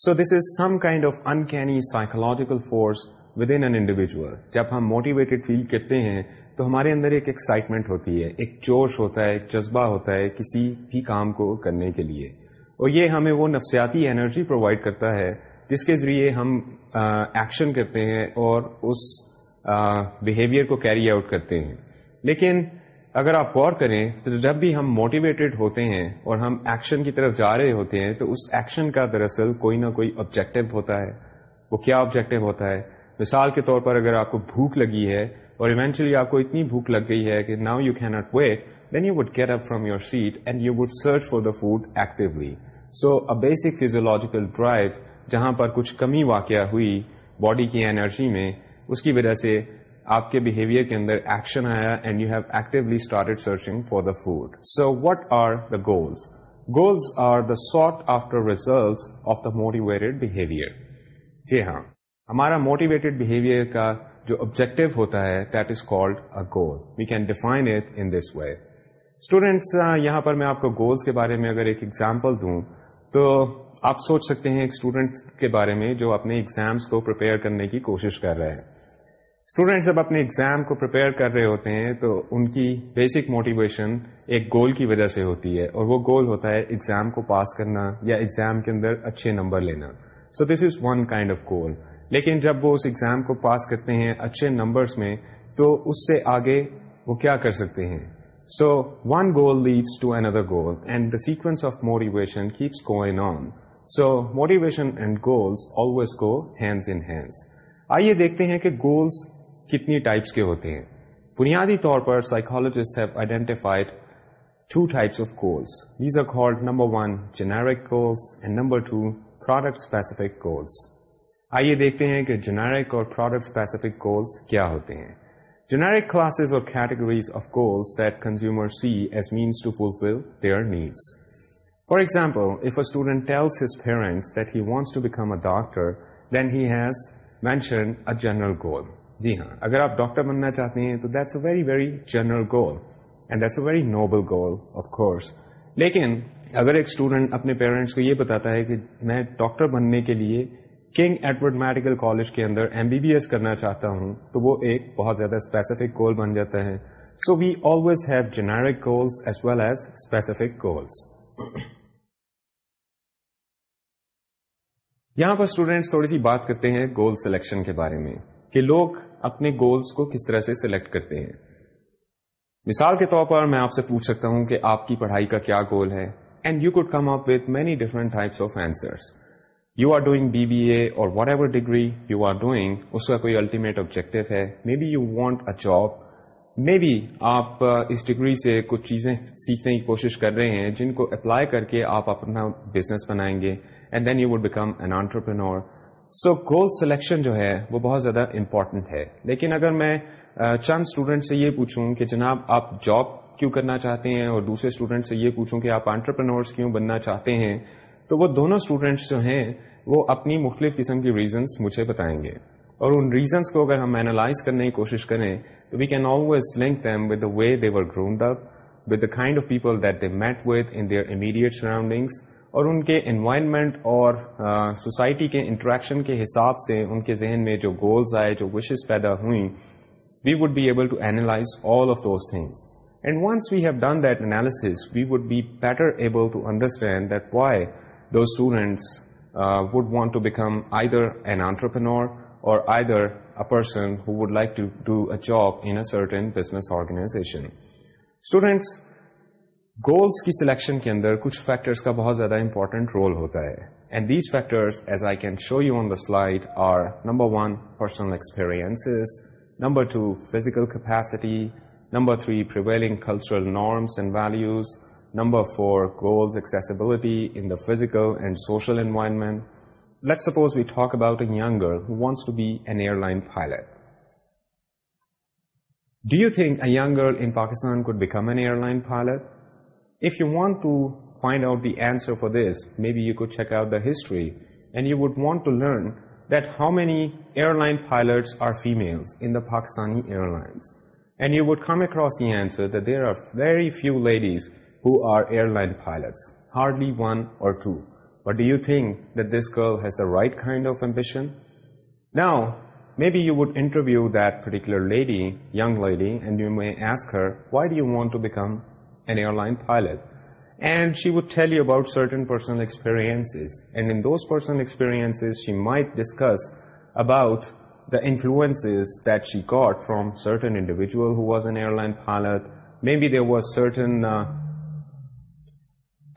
so this is some kind of uncanny psychological force within individual جب ہم motivated فیل کرتے ہیں تو ہمارے اندر ایک excitement ہوتی ہے ایک جوش ہوتا ہے ایک جذبہ ہوتا ہے کسی بھی کام کو کرنے کے لیے اور یہ ہمیں وہ نفسیاتی انرجی پرووائڈ کرتا ہے جس کے ذریعے ہم ایکشن کرتے ہیں اور اس بیہیویئر کو کیری آؤٹ کرتے ہیں لیکن اگر آپ غور کریں تو جب بھی ہم موٹیویٹیڈ ہوتے ہیں اور ہم ایکشن کی طرف جا رہے ہوتے ہیں تو اس ایکشن کا دراصل کوئی نہ کوئی آبجیکٹو ہوتا ہے وہ کیا آبجیکٹو ہوتا ہے مثال کے طور پر اگر آپ کو بھوک لگی ہے اور ایونچولی آپ کو اتنی بھوک لگ گئی ہے کہ now you can not wait then you would get up from your seat and you would search for the food actually so a basic physiological drive جہاں پر کچھ کمی واقعہ ہوئی باڈی کی انرجی میں اس کی وجہ سے آپ کے بہیویئر کے اندر ایکشن آیا and you have actually started searching for the food so what are the goals goals are the sort after result of the motivated behaviour جی ہاں ہمارا موٹیویٹڈ بہیویئر کا جو آبجیکٹو ہوتا ہے that is called goal we can define it in this way students یہاں پر میں آپ کو گولس کے بارے میں اگر ایک ایگزامپل دوں تو آپ سوچ سکتے ہیں ایک اسٹوڈینٹ کے بارے میں جو اپنے ایگزامس کو پرپیئر کرنے کی کوشش کر رہے ہیں اسٹوڈینٹس جب اپنے ایگزام کو پرپیئر کر رہے ہوتے ہیں تو ان کی بیسک موٹیویشن ایک گول کی وجہ سے ہوتی ہے اور وہ گول ہوتا ہے ایگزام کو پاس کرنا یا ایگزام کے اندر اچھے نمبر لینا so this is one kind of goal لیکن جب وہ اس ایگزام کو پاس کرتے ہیں اچھے نمبرس میں تو اس سے آگے وہ کیا کر سکتے ہیں so one goal leads to another goal and the sequence of motivation keeps on so motivation and goals always go hands in hands آئیے دیکھتے ہیں کہ گولس کتنی ٹائپس کے ہوتے ہیں بنیادی طور پر psychologist identified two types of goals number one generic goals and number two product goals آئیے دیکھتے ہیں کہ جنیرک اور پروڈکٹ اسپیسیفک گولس کیا ہوتے ہیں generic classes or categories of goals that consumer see as means to fulfil their needs for example if a student tells his parents that he wants to become a doctor then he has mention a general goal جی ہاں اگر آپ doctor بننا چاہتے ہیں تو that's a very very general goal and that's a very noble goal of course لیکن اگر ایک اسٹوڈنٹ اپنے پیرنٹس کو یہ بتاتا ہے کہ میں ڈاکٹر بننے کے لیے کنگ ایڈورڈ میڈیکل کالج کے اندر ایم بی بی ایس کرنا چاہتا ہوں تو وہ ایک بہت زیادہ اسپیسیفک گول بن جاتا ہے so we always have generic goals as well as specific goals یہاں پر اسٹوڈینٹس تھوڑی سی بات کرتے ہیں گول سلیکشن کے بارے میں کہ لوگ اپنے گولس کو کس طرح سے سلیکٹ کرتے ہیں مثال کے طور پر میں آپ سے پوچھ سکتا ہوں کہ آپ کی پڑھائی کا کیا گول ہے and you could come up with many different types of answers you are doing B B A or whatever degree you are doing اس کا کوئی الٹیمیٹ آبجیکٹو ہے maybe you want a job maybe آپ اس degree سے کچھ چیزیں سیکھنے کی کوشش کر رہے ہیں جن کو اپلائی کر کے آپ اپنا بزنس بنائیں گے and then you would become an entrepreneur so goal selection جو ہے وہ بہت زیادہ امپورٹنٹ ہے لیکن اگر میں uh, چند اسٹوڈینٹ سے یہ پوچھوں کہ جناب آپ جاب کیوں کرنا چاہتے ہیں اور دوسرے اسٹوڈینٹ سے یہ پوچھوں کہ آپ آنٹرپرینورس کیوں بننا چاہتے ہیں تو وہ دونوں اسٹوڈینٹس جو ہیں وہ اپنی مختلف قسم کی ریزنس مجھے بتائیں گے اور ان ریزنس کو اگر ہم اینالائز کرنے کی کوشش کریں تو we can always link with the way they were grown up with the kind of people that they meet with in their immediate surroundings or ان کے انوائرمنٹ اور سوسائٹی کے انٹریکشن کے حساب سے ان کے ذہن میں جو گولز آئے جو وشز پیدا ہوئیں we would be able to analyse all of those things and once we have done that analysis we would be better able to understand that why those would want to become either entrepreneur اور selection کے اندر کچھ factors کا بہت زیادہ important role ہوتا ہے slide are number one personal experience number two physical capacity number three prevailing cultural norms and values number four goals accessibility in the physical and social environment suppose we talk about girls pilot do you think a young girl in Pakistan pilot if you want to find out the answer for this maybe you could check out the history and you want to learn that how many airline pilot are female Pakistani there are very few ladies who are airline pilots, hardly one or two. But do you think that this girl has the right kind of ambition? Now, maybe you would interview that particular lady, young lady, and you may ask her, why do you want to become an airline pilot? And she would tell you about certain personal experiences. And in those personal experiences, she might discuss about the influences that she got from certain individual who was an airline pilot. Maybe there was certain uh,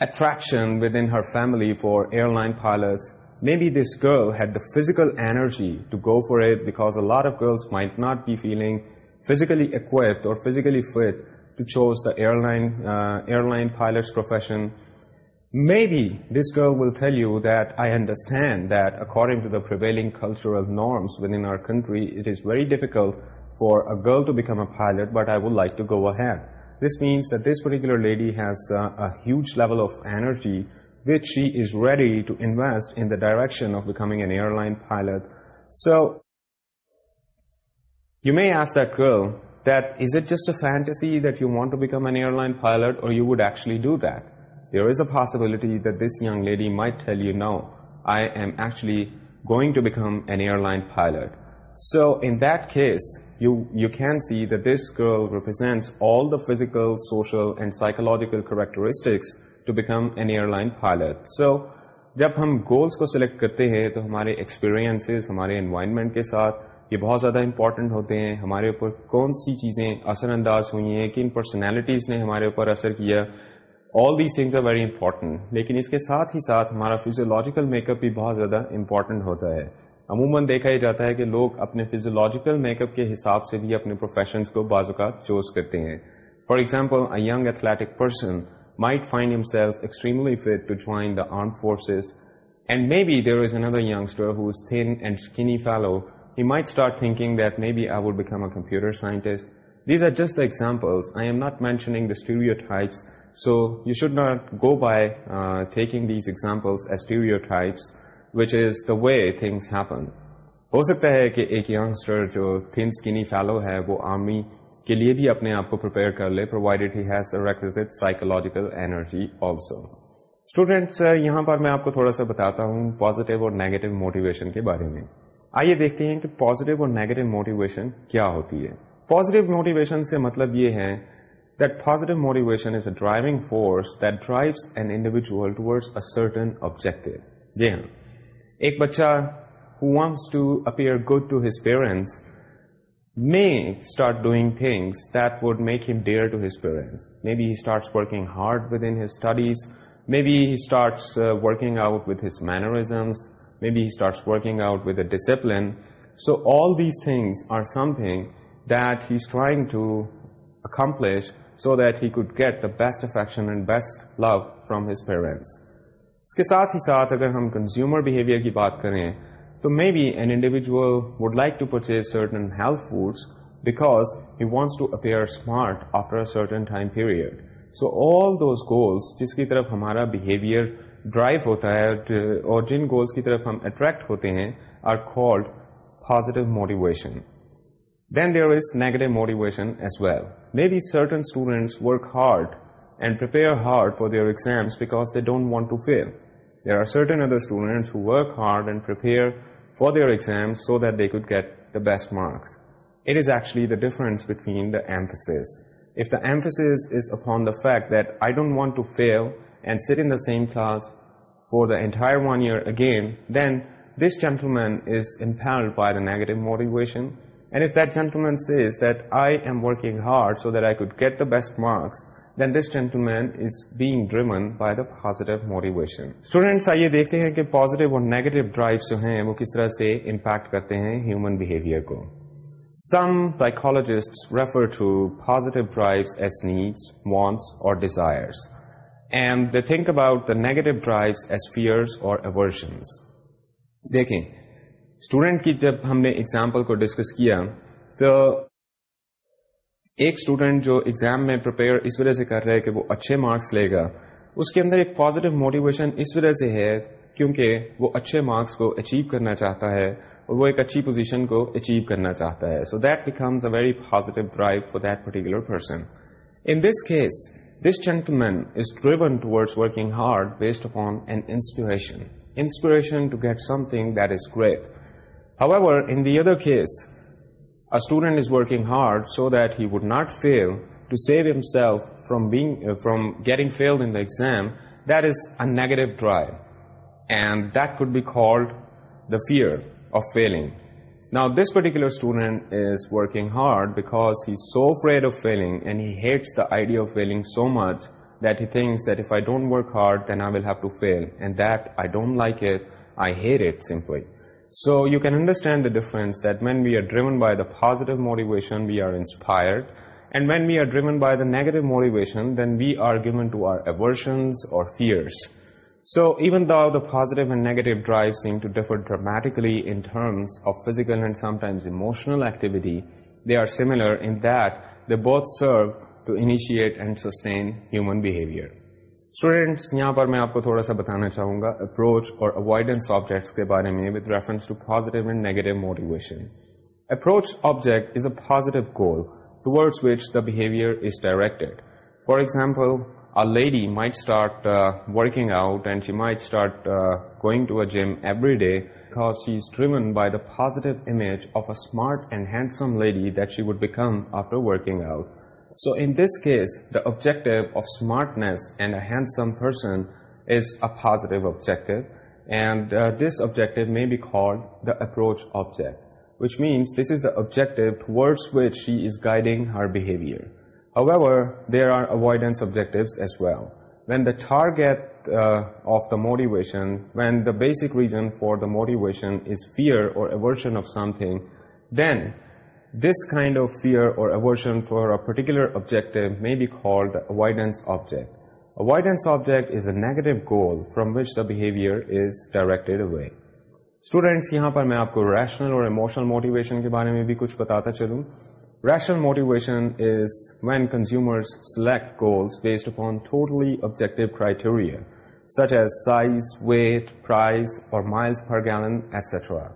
attraction within her family for airline pilots. Maybe this girl had the physical energy to go for it, because a lot of girls might not be feeling physically equipped or physically fit to choose the uh, airline pilot's profession. Maybe this girl will tell you that I understand that according to the prevailing cultural norms within our country, it is very difficult for a girl to become a pilot, but I would like to go ahead. This means that this particular lady has uh, a huge level of energy which she is ready to invest in the direction of becoming an airline pilot. So, you may ask that girl that is it just a fantasy that you want to become an airline pilot, or you would actually do that? There is a possibility that this young lady might tell you, no, I am actually going to become an airline pilot. So in that case, all see physical, this girl represents all the become social and psychological characteristics جب ہم goals کو select کرتے ہیں تو ہمارے experiences ہمارے environment کے ساتھ یہ بہت زیادہ امپورٹنٹ ہوتے ہیں ہمارے اوپر کون سی چیزیں اثر انداز ہوئی ہیں کن پرسنالٹیز نے ہمارے اوپر اثر کیا all these things are very important لیکن اس کے ساتھ ہی ساتھ ہمارا فیزیولوجیکل میک اپ بھی بہت زیادہ امپورٹنٹ ہوتا ہے عموماً دیکھا ہی جاتا ہے کہ لوگ اپنے فیزیولوجیکل میک اپ کے حساب سے بھی اپنے پروفیشنس کو اوقات چوز کرتے ہیں for example a young athletic person might find himself extremely fit to join the armed forces and maybe there is another youngster then and fellow he might start thinking that maybe I would just examples I am not mentioning the types so you should not go by taking these examples to types which is the way things happen. ہو سکتا ہے کہ ایک یگسٹر جو تھن skinny fellow ہے وہ army کے لیے بھی اپنے آپ کو پرپیئر کر لے provided he has requisite psychological energy also students یہاں پر میں آپ کو تھوڑا سا بتاتا ہوں پازیٹیو اور نیگیٹو موٹیویشن کے بارے میں آئیے دیکھتے ہیں کہ پازیٹیو اور نیگیٹو موٹیویشن کیا ہوتی ہے پازیٹیو موٹیویشن سے مطلب یہ ہے that positive motivation is a driving force that drives an individual toward a certain objective جی ہاں Ek bacha who wants to appear good to his parents may start doing things that would make him dear to his parents. Maybe he starts working hard within his studies. Maybe he starts uh, working out with his mannerisms. Maybe he starts working out with a discipline. So all these things are something that he's trying to accomplish so that he could get the best affection and best love from his parents. اس کے ساتھ ہی ساتھ اگر ہم consumer behaviour کی بات کریں تو maybe an individual would like to purchase certain health foods because he wants to appear smart after certain time period so all those goals جس کی طرف ہمارا بیہیویئر ڈرائیو ہوتا ہے اور جن گولس کی طرف ہم اٹریکٹ ہوتے ہیں are called positive motivation then there is negative motivation as well maybe certain students work hard and prepare hard for their exams because they don't want to fail. There are certain other students who work hard and prepare for their exams so that they could get the best marks. It is actually the difference between the emphasis. If the emphasis is upon the fact that I don't want to fail and sit in the same class for the entire 1 year again, then this gentleman is impelled by the negative motivation. And if that gentleman says that I am working hard so that I could get the best marks, desires and they think about the negative drive as fear اور جب ہم نے example کو discuss کیا تو ایک student جو exam میں پرپیئر اس وجہ سے کر رہے کہ وہ اچھے مارکس لے گا اس کے اندر ایک پازیٹو موٹیویشن اس وجہ سے ہے کیونکہ وہ اچھے مارکس کو اچیو کرنا چاہتا ہے اور وہ ایک اچھی پوزیشن کو اچیو کرنا چاہتا ہے so that becomes a very positive drive for that particular person in this case this man is is driven working hard based on inspiration inspiration to get something that great in the other case A student is working hard so that he would not fail, to save himself uh, from getting failed in the exam. That is a negative drive, and that could be called the fear of failing. Now, this particular student is working hard because he's so afraid of failing, and he hates the idea of failing so much that he thinks that if I don't work hard, then I will have to fail, and that I don't like it, I hate it simply. So you can understand we are driven by we are inspired we are by we are aversions اور students یہاں پر میں آپ کو تھوڑا سا بتانا چاہوں گا اپروچ اپروچ اور اوائڈنس آبجیکٹس کے بارے میں with reference to positive positive and negative motivation object is is a goal which the behaviour directed for example So in this case, the objective of smartness and a handsome person is a positive objective, and uh, this objective may be called the approach object, which means this is the objective towards which she is guiding her behavior. However, there are avoidance objectives as well. When the target uh, of the motivation, when the basic reason for the motivation is fear or aversion of something, then this kind of fear اور میں آپ کو rational اور emotional motivation کے بارے میں بھی کچھ بتاتا چلو rational motivation consumer select goals based upon totally objective criteria size weight price اور مائل فرگن ایسٹرا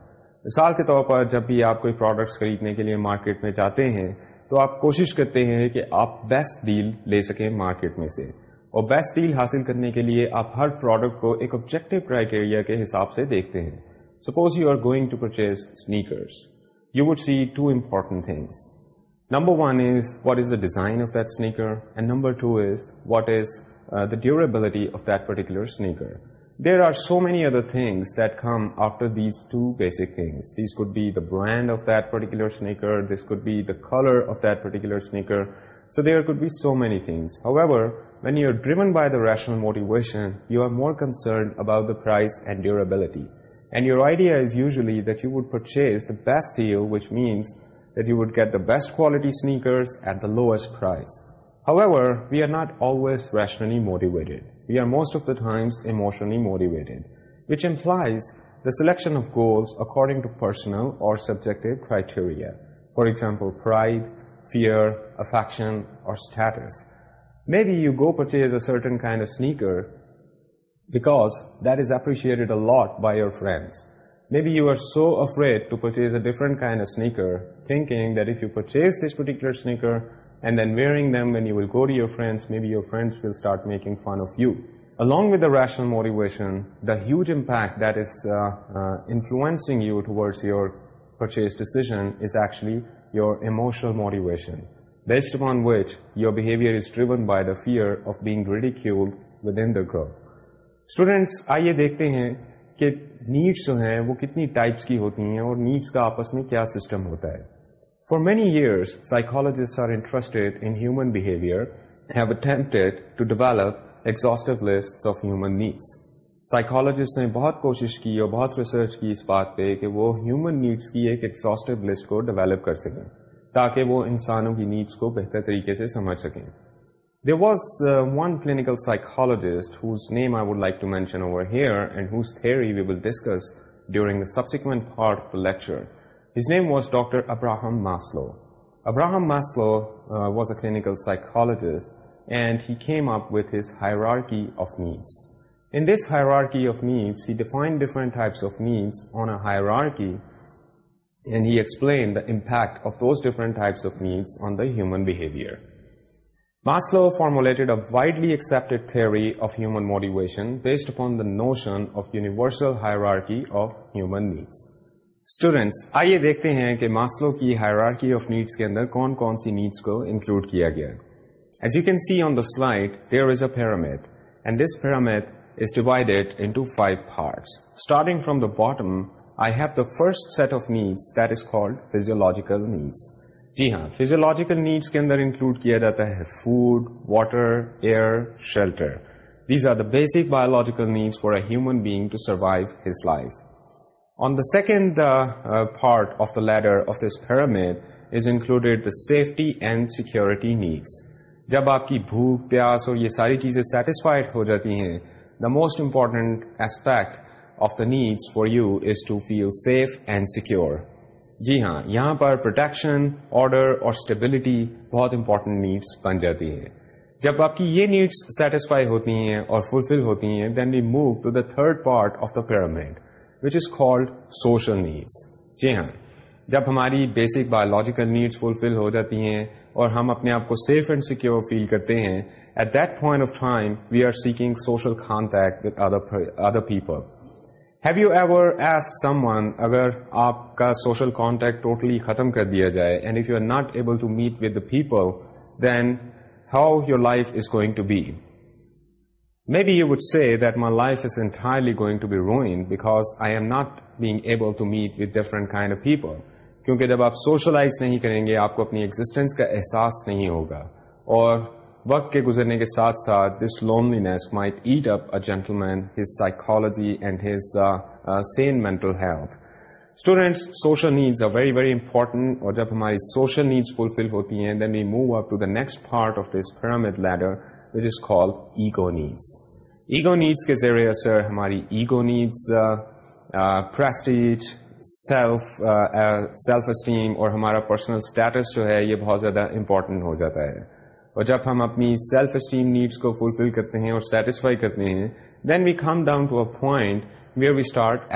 مثال کے طور پر جب بھی آپ کوئی پروڈکٹس خریدنے کے لیے مارکیٹ میں جاتے ہیں تو آپ کوشش کرتے ہیں کہ آپ بیسٹ ڈیل لے سکیں مارکیٹ میں سے اور بیسٹ ڈیل حاصل کرنے کے لیے آپ ہر پروڈکٹ کو ایک آبجیکٹو کرائٹیریا کے حساب سے دیکھتے ہیں suppose you are going to purchase sneakers you would see two important things number one is what is the design of that sneaker and number two is what is the durability of that particular sneaker There are so many other things that come after these two basic things. These could be the brand of that particular sneaker. This could be the color of that particular sneaker. So there could be so many things. However, when you're driven by the rational motivation, you are more concerned about the price and durability. And your idea is usually that you would purchase the best deal, which means that you would get the best quality sneakers at the lowest price. However, we are not always rationally motivated. Selecting criteria for example pride fear affection اور different kind of thinking this particular and then we're going emotional motivation based on which your buy the fear of Students, آئیے دیکھتے ہیں کہ needs جو ہیں وہ کتنی types کی ہوتی ہیں اور نیڈس کا آپس میں کیا سسٹم ہوتا ہے for many years سائیکالوجسٹیڈ in human to develop exhaust psychologist نے بہت کوشش کی اور بہت ریسرچ کی اس بات پہ کہ وہ ہیومن نیڈس کی ایک ایگزاسٹو لسٹ کو ڈیولپ کر سکیں تاکہ وہ انسانوں کی نیڈس کو بہتر طریقے سے سمجھ سکیں there was one clinical psychologist name I would like to mention over hearing subsequent part of lecture His name was Dr. Abraham Maslow. Abraham Maslow uh, was a clinical psychologist, and he came up with his hierarchy of needs. In this hierarchy of needs, he defined different types of needs on a hierarchy, and he explained the impact of those different types of needs on the human behavior. Maslow formulated a widely accepted theory of human motivation based upon the notion of universal hierarchy of human needs. Students آئیے دیکھتے ہیں کہ Maslow کی hierarchy of needs کے اندر کون کون سی نیڈس کو انکلوڈ کیا گیا as you can see on the slide is a and this pyramid from the bottom I have the first set of need that is physiological needs جی ہاں physiological needs کے اندر انکلوڈ کیا جاتا ہے food water air shelter these are the basic biological needs for a human being to survive his life on the second part of the of of this pyramid is included safety and security needs جب آپ کی بھوک پیاس اور یہ ساری چیزیں satisfied ہو جاتی ہیں the most important aspect of the needs for you is to feel safe and secure جی ہاں یہاں پر پروٹیکشن آرڈر اور اسٹیبلٹی بہت امپورٹنٹ نیڈس بن جاتی ہیں جب آپ کی یہ نیڈس سیٹسفائی ہوتی ہیں اور فلفل ہوتی ہیں then we move to the third part of the pyramid which is called social needs جی ہاں جب ہماری بیسک بایولوجیکل نیڈس فلفل ہو جاتی ہیں اور ہم اپنے آپ کو سیف اینڈ سیکیور فیل کرتے ہیں at that point of time we are seeking social contact other people have you ever as someone اگر آپ کا سوشل کانٹیکٹ ٹوٹلی ختم کر دیا جائے and if you are not able to meet with the people then how your life is going to be maybe you would see that my life is entirely of people کیونکہ جب آپ socialise نہیں کریں گے آپ کو اپنی existence کا احساس نہیں ہوگا اور وقت کے گزرنے کے ساتھ ساتھ this loneliness might eat up a gentleman his psychology and his sane mental health students social needs are very very important اور جب ہماری سوشل نیڈس فلفل ہوتی ہیں then we move up to the next part of this pyramid ladder ہمارا personal جو ہے یہ بہت زیادہ اور جب ہم اپنی سیلف اسٹیم نیڈس کو فلفل کرتے ہیں اور سیٹسفائی کرتے ہیں then we come down to a point where we start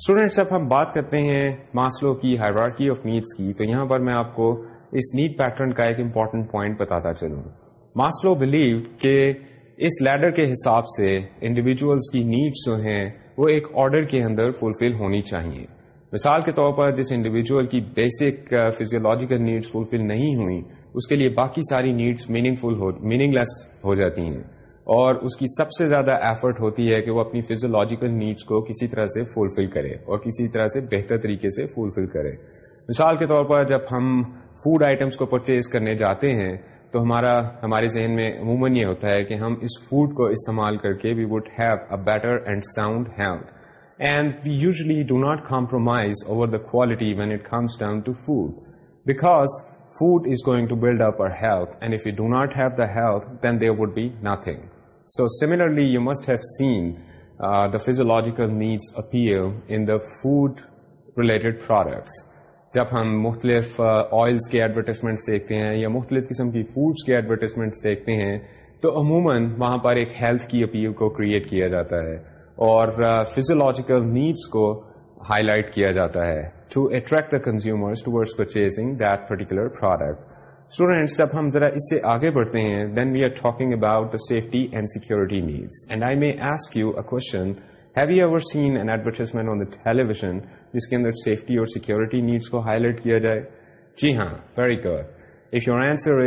students جب ہم بات کرتے ہیں ماسلو کی ہائرارکی آف نیڈس کی تو یہاں پر میں آپ کو اس نیڈ پیٹرن کا ایک امپورٹنٹ پوائنٹ بتاتا چلوں ماسلو بلیو کہ اس لیڈر کے حساب سے انڈیویجلس کی نیڈس جو ہیں وہ ایک آرڈر کے اندر فلفل ہونی چاہیے مثال کے طور پر جس انڈیویجل فیزیولوجیکل نیڈس فلفل نہیں ہوئی اس کے لیے باقی ساری needs meaningful meaningless ہو جاتی ہیں اور اس کی سب سے زیادہ ایفرٹ ہوتی ہے کہ وہ اپنی فیزیولوجیکل نیڈس کو کسی طرح سے فلفل کرے اور کسی طرح سے بہتر طریقے سے فلفل کرے مثال کے طور پر جب ہم فوڈ آئٹمس کو پرچیز کرنے جاتے ہیں تو ہمارا ہمارے ذہن میں عموماً یہ ہوتا ہے کہ ہم اس فوڈ کو استعمال کر کے we would have a better and sound health and we usually do not compromise over the quality when it comes down to food because food is going to build up over health and if you do not have the health then they would be nothing so similarly you must have seen the physiological needs appear in the food related products جب ہم مختلف oils کے advertisements دیکھتے ہیں یا مختلف قسم کی فوڈس کے ایڈورٹیزمنٹس دیکھتے ہیں تو عموماً وہاں پر ایک ہیلتھ کی اپیل کو کریٹ کیا جاتا ہے اور فزیولوجیکل نیڈس کو ہائی لائٹ کیا جاتا ہے to attract the purchasing that particular product students جب ہم ذرا اس سے آگے بڑھتے ہیں then we are talking about safety and security needs and I may ask you a question you ever seen the television جس کے اندر سیفٹی اور سیکورٹی نیڈس کو ہائی لائٹ کیا جائے جی ہاں very good answer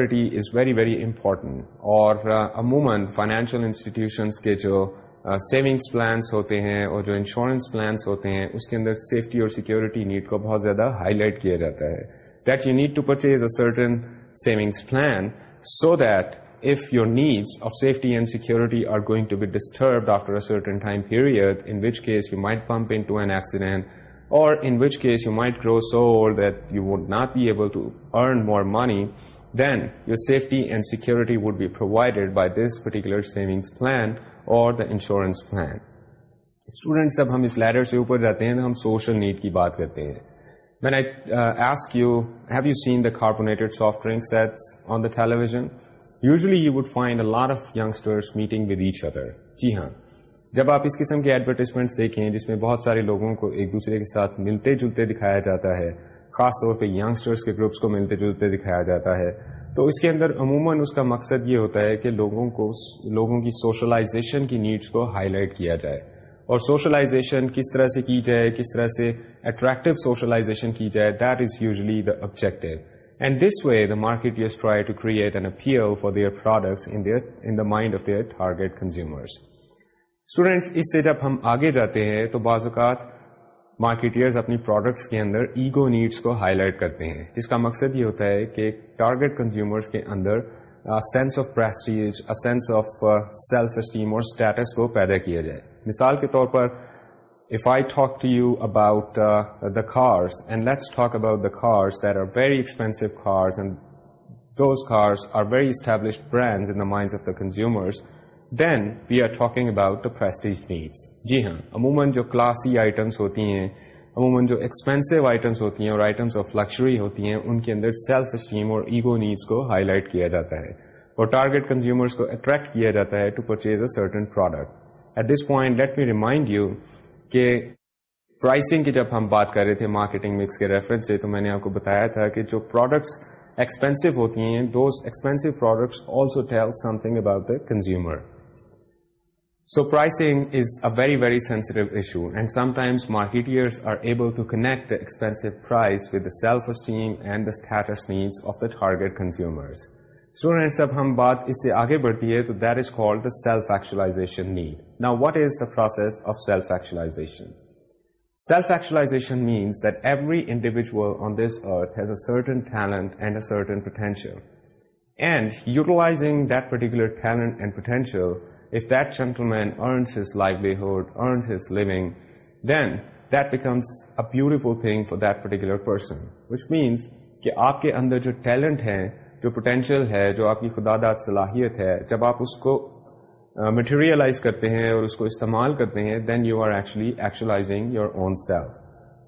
is very very important اور عموماً فائنینشیل انسٹیٹیوشنس کے جو سیونگس پلانس ہوتے ہیں اور جو انشورنس پلانس ہوتے ہیں اس کے اندر سیفٹی اور سیکورٹی نیڈ کو بہت زیادہ ہائی لائٹ کیا جاتا ہے certain savings plan so that if your needs of safety and security are going to be disturbed after a certain time period, in which case you might bump into an accident, or in which case you might grow so old that you would not be able to earn more money, then your safety and security would be provided by this particular savings plan or the insurance plan. Students جب ہم اس leader سے اوپر جاتے ہیں تو ہم social need کی بات کرتے ہیں جب آپ اس قسم کے ایڈورٹیزمنٹس دیکھیں جس میں بہت سارے لوگوں کو ایک دوسرے کے ساتھ ملتے جلتے دکھایا جاتا ہے خاص طور پہ یگسٹرس کے گروپس کو ملتے جلتے دکھایا جاتا ہے تو اس کے اندر عموماً اس کا مقصد یہ ہوتا ہے کہ لوگوں کو لوگوں کی سوشلائزیشن کی نیڈس کو ہائی لائٹ کیا جائے اور سوشلائزیشن کس طرح سے کی جائے کس طرح سے اٹریکٹو سوشلائزیشن کی جائے that is usually the objective and this way the marketeers try to create an appeal for their products in the mind of their target consumers students اس سے جب ہم آگے جاتے ہیں تو بعض اوقات مارکیٹئرز اپنی پروڈکٹس کے اندر ایگو نیڈس کو ہائی لائٹ کرتے ہیں اس کا مقصد یہ ہوتا ہے کہ ٹارگیٹ کنزیومرس کے اندر sense of prestige sense of self esteem اور اسٹیٹس کو پیدا کیا جائے مثال کے طور پر if I talk to you about uh, the cars and let's talk about the cars that are very expensive cars and those cars are very established brands in the minds of the consumers then we are talking about the prestige needs جی ہاں عموماً جو classy items ہوتی ہیں عموماً جو expensive items ہوتی ہیں اور آئٹمس آف لکچری ہوتی ہیں ان کے اندر سیلف اسٹیم اور ایگو نیڈس کو ہائی لائٹ کیا جاتا ہے اور ٹارگیٹ کنزیومرس کو اٹریکٹ کیا جاتا ہے to purchase a certain product at this point let me remind you کہ پرائسنگ کی جب ہم بات کر رہے تھے مارکیٹنگ مکس کے ریفرنس سے تو میں نے آپ کو بتایا تھا کہ جو پروڈکٹس ایکسپینسو ہوتی ہیں those expensive products also tell something about the consumer so pricing is a very very sensitive issue and sometimes marketers are able to connect the expensive price with the self esteem and the status needs of the target consumers students اب ہم بات اس سے آگے بڑھتی ہے تو that is call the self actualization need نا what is the process of self actualization self actualization means that every individual on this earth has a certain talent and a certain potential and utilizing that particular talent and potential if that gentleman earns his livelihood earns his living then that becomes a beautiful thing for that particular person which means کہ آپ کے اندر جو talent ہیں جو potential ہے جو آپ کی خدا داد صلاحیت ہے جب آپ اس کو مٹیریلائز کرتے ہیں اور اس کو استعمال کرتے ہیں then you are actually actualising your own self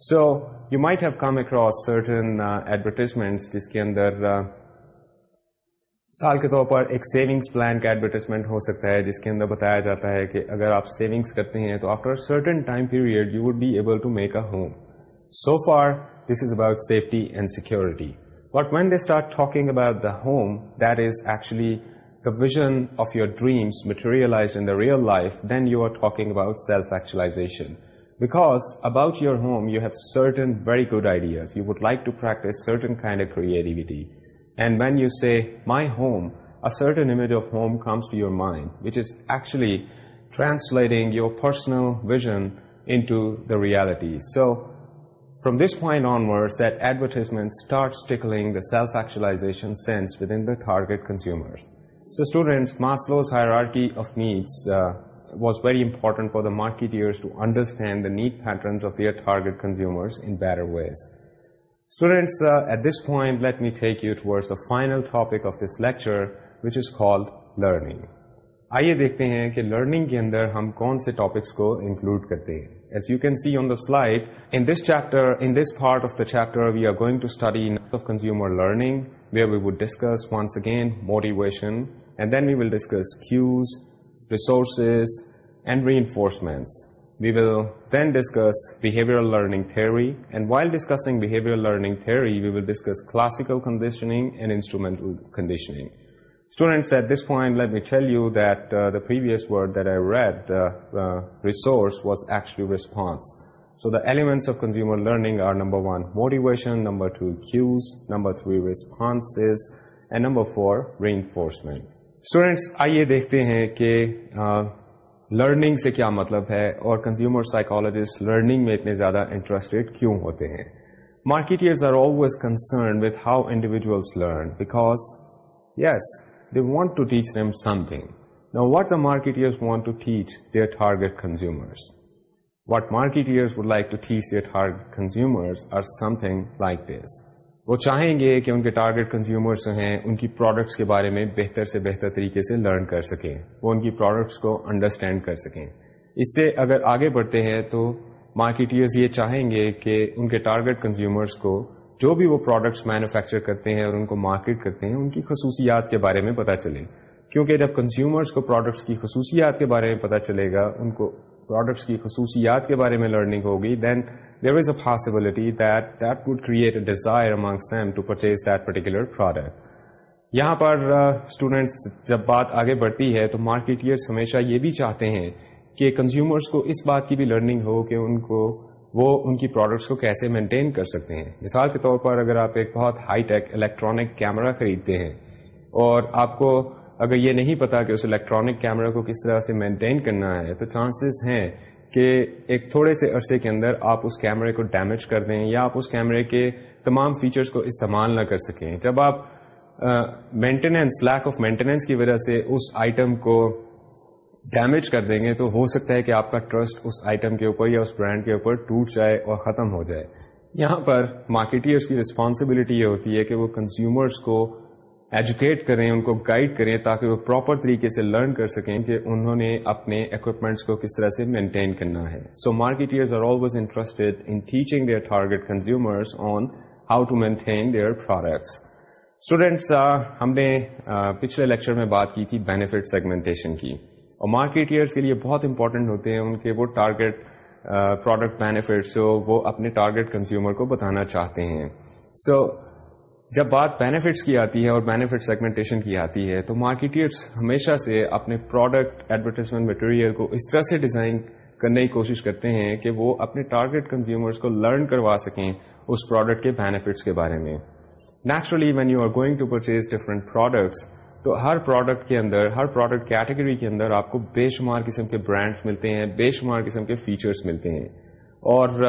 so you might have come across certain advertisements جس کے اندر uh, سال کے طور پر ایک سیونگس پلان کا ایڈورٹیزمنٹ ہو سکتا ہے جس کے اندر بتایا جاتا ہے کہ اگر آپ سیونگس کرتے ہیں تو after certain time period you would be able to make a home so for this is about safety and security But when they start talking about the home, that is actually the vision of your dreams materialized in the real life, then you are talking about self-actualization. Because about your home, you have certain very good ideas. You would like to practice certain kind of creativity. And when you say, my home, a certain image of home comes to your mind, which is actually translating your personal vision into the reality. So from this point advertisement was very important فارکیٹرسٹینڈ patterns at this pointer which is calling آئیے دیکھتے ہیں کہ learning کے اندر ہم کون سے topics کو انکلوڈ کرتے ہیں as you can see on the slide in this chapters part of the chapter we are going to study more learning again motivations and reinforcements we when discuss behaviour learning theory and while discussing learning theory we will discuss classical conditioning instrumental conditioning students at this points number twos number threes number four reinforcement students آئیے دیکھتے ہیں کہ learning سے کیا مطلب ہے اور consumer psychologist learning میں اتنے زیادہ انٹرسٹیڈ کیوں ہوتے ہیں marketers are always concern with how individuals learn because yes want to teach what target consumers consumers what like consumers وہ چاہیں گے کہ ان کے ٹارگیٹ کنزیومرس جو ہیں ان کی پروڈکٹس کے بارے میں بہتر سے بہتر طریقے سے لرن کر سکیں وہ ان کی پروڈکٹس کو انڈرسٹینڈ کر سکیں اس سے اگر آگے بڑھتے ہیں تو مارکیٹرز یہ چاہیں گے کہ ان کے ٹارگیٹ کنزیومرس کو جو بھی وہ پروڈکٹس مینوفیکچر کرتے ہیں اور ان کو مارکیٹ کرتے ہیں ان کی خصوصیات کے بارے میں پتہ چلے کیونکہ جب کنزیومرس کو پروڈکٹس کی خصوصیات کے بارے میں پتہ چلے گا ان کو پروڈکٹس کی خصوصیات کے بارے میں لرننگ ہوگی then there is a possibility that that would create a desire amongst them to purchase that particular product یہاں پر اسٹوڈینٹس جب بات آگے بڑھتی ہے تو مارکیٹرس ہمیشہ یہ بھی چاہتے ہیں کہ کنزیومرس کو اس بات کی بھی لرننگ ہو کہ ان کو وہ ان کی پروڈکٹس کو کیسے مینٹین کر سکتے ہیں مثال کے طور پر اگر آپ ایک بہت ہائی ٹیک الیکٹرانک کیمرہ خریدتے ہیں اور آپ کو اگر یہ نہیں پتا کہ اس الیکٹرانک کیمرہ کو کس طرح سے مینٹین کرنا ہے تو چانسز ہیں کہ ایک تھوڑے سے عرصے کے اندر آپ اس کیمرے کو ڈیمیج کر دیں یا آپ اس کیمرے کے تمام فیچرز کو استعمال نہ کر سکیں جب آپ مینٹیننس لیک آف مینٹیننس کی وجہ سے اس آئٹم کو ڈیمیج کر دیں گے تو ہو سکتا ہے کہ آپ کا ٹرسٹ اس آئٹم کے اوپر یا اس برانڈ کے اوپر ٹوٹ جائے اور ختم ہو جائے یہاں پر مارکیٹرس کی ریسپانسبلٹی یہ ہوتی ہے کہ وہ کنزیومرس کو ایجوکیٹ کریں ان کو گائڈ کریں تاکہ وہ پراپر طریقے سے لرن کر سکیں کہ انہوں نے اپنے اکوپمنٹس کو کس طرح سے مینٹین کرنا ہے so are always interested in teaching their target consumers on how to maintain their products students ہم نے uh, پچھلے لیکچر میں بات کی تھی بینیفٹ سیگمنٹیشن کی اور مارکیٹیئرس کے لیے بہت امپورٹنٹ ہوتے ہیں ان کے وہ ٹارگیٹ پروڈکٹ بینیفٹس وہ اپنے ٹارگیٹ کنزیومر کو بتانا چاہتے ہیں سو so, جب بات بینیفٹس کی آتی ہے اور بینیفٹ سیگمنٹیشن کی آتی ہے تو مارکیٹرس ہمیشہ سے اپنے پروڈکٹ ایڈورٹیزمنٹ مٹیریل کو اس طرح سے ڈیزائن کرنے کی کوشش کرتے ہیں کہ وہ اپنے ٹارگیٹ کنزیومرس کو لرن کروا سکیں اس پروڈکٹ کے بینیفٹس کے بارے میں naturally when you are going to purchase different products تو ہر پروڈکٹ کے اندر ہر پروڈکٹ کیٹیگری کے اندر آپ کو بے شمار قسم کے برانڈس ملتے ہیں بے شمار قسم کے فیچرس ملتے ہیں اور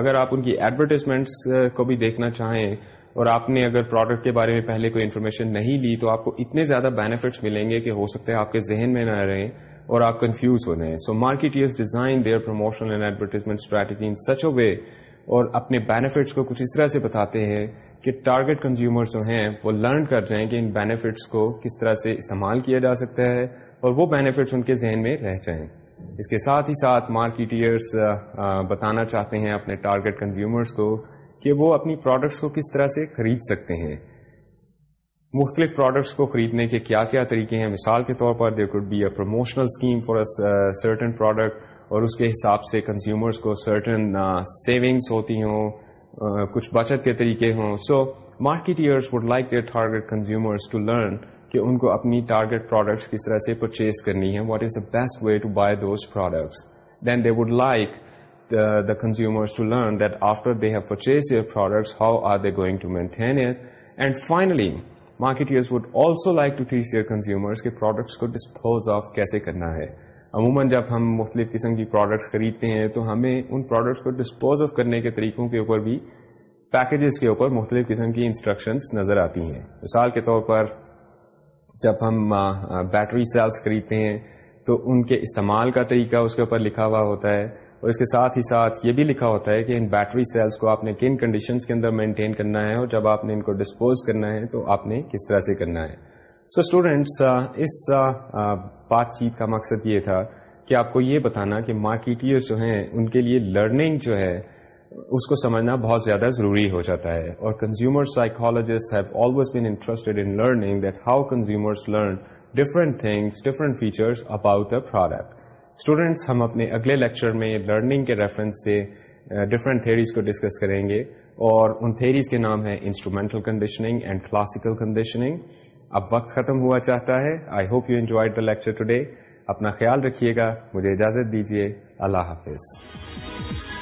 اگر آپ ان کی ایڈورٹیزمنٹس کو بھی دیکھنا چاہیں اور آپ نے اگر پروڈکٹ کے بارے میں پہلے کوئی انفارمیشن نہیں لی تو آپ کو اتنے زیادہ بینیفٹس ملیں گے کہ ہو سکتا ہے آپ کے ذہن میں نہ رہیں اور آپ کنفیوز ہو رہے ہیں so market design their promotion and advertisement strategy in such a way اور اپنے بینیفٹس کو کچھ اس طرح سے بتاتے ہیں کہ ٹارگیٹ کنزیومر جو ہیں وہ لرن کر جائیں کہ ان بینیفٹس کو کس طرح سے استعمال کیا جا سکتا ہے اور وہ بینیفٹس ان کے ذہن میں رہ جائیں اس کے ساتھ ہی ساتھ مارکیٹرس بتانا چاہتے ہیں اپنے ٹارگیٹ کنزیومرس کو کہ وہ اپنی پروڈکٹس کو کس طرح سے خرید سکتے ہیں مختلف پروڈکٹس کو خریدنے کے کیا کیا طریقے ہیں مثال کے طور پر there could be a promotional scheme for certain product اور اس کے حساب سے کنزیومرس کو سرٹن سیونگس ہوتی ہوں کچھ بچت کے طریقے ہوں so marketers would like their target consumers to learn کہ ان کو اپنی ٹارگیٹ پروڈکٹس کس طرح سے پرچیز کرنی ہے what is the best way to buy those products then they would like the consumers to learn that after they have purchase your products how are they going to maintain it and finally market would also like to teach their consumers کے products کو dispose of کیسے کرنا ہے عموماً جب ہم مختلف قسم کی پروڈکٹس خریدتے ہیں تو ہمیں ان پروڈکٹس کو ڈسپوز آف کرنے کے طریقوں کے اوپر بھی پیکیجز کے اوپر مختلف قسم کی انسٹرکشنز نظر آتی ہیں مثال کے طور پر جب ہم بیٹری سیلس خریدتے ہیں تو ان کے استعمال کا طریقہ اس کے اوپر لکھا ہوا ہوتا ہے اور اس کے ساتھ ہی ساتھ یہ بھی لکھا ہوتا ہے کہ ان بیٹری سیلس کو آپ نے کن کنڈیشنز کے اندر مینٹین کرنا ہے اور جب آپ نے ان کو ڈسپوز کرنا ہے تو آپ نے کس طرح سے کرنا ہے سو so اسٹوڈینٹس اس بات چیت کا مقصد یہ تھا کہ آپ کو یہ بتانا کہ مارکیٹرس جو ہیں ان کے لیے لرننگ جو ہے اس کو سمجھنا بہت زیادہ ضروری ہو جاتا ہے اور consumer psychologist have always been interested in learning that how consumers learn different things different features about the product students ہم اپنے اگلے لیکچر میں لرننگ کے ریفرنس سے ڈفرینٹ uh, تھیریز کو ڈسکس کریں گے اور ان تھیریز کے نام ہیں instrumental conditioning and classical conditioning اب وقت ختم ہوا چاہتا ہے I hope you enjoyed the lecture today اپنا خیال رکھیے گا مجھے اجازت دیجیے اللہ حافظ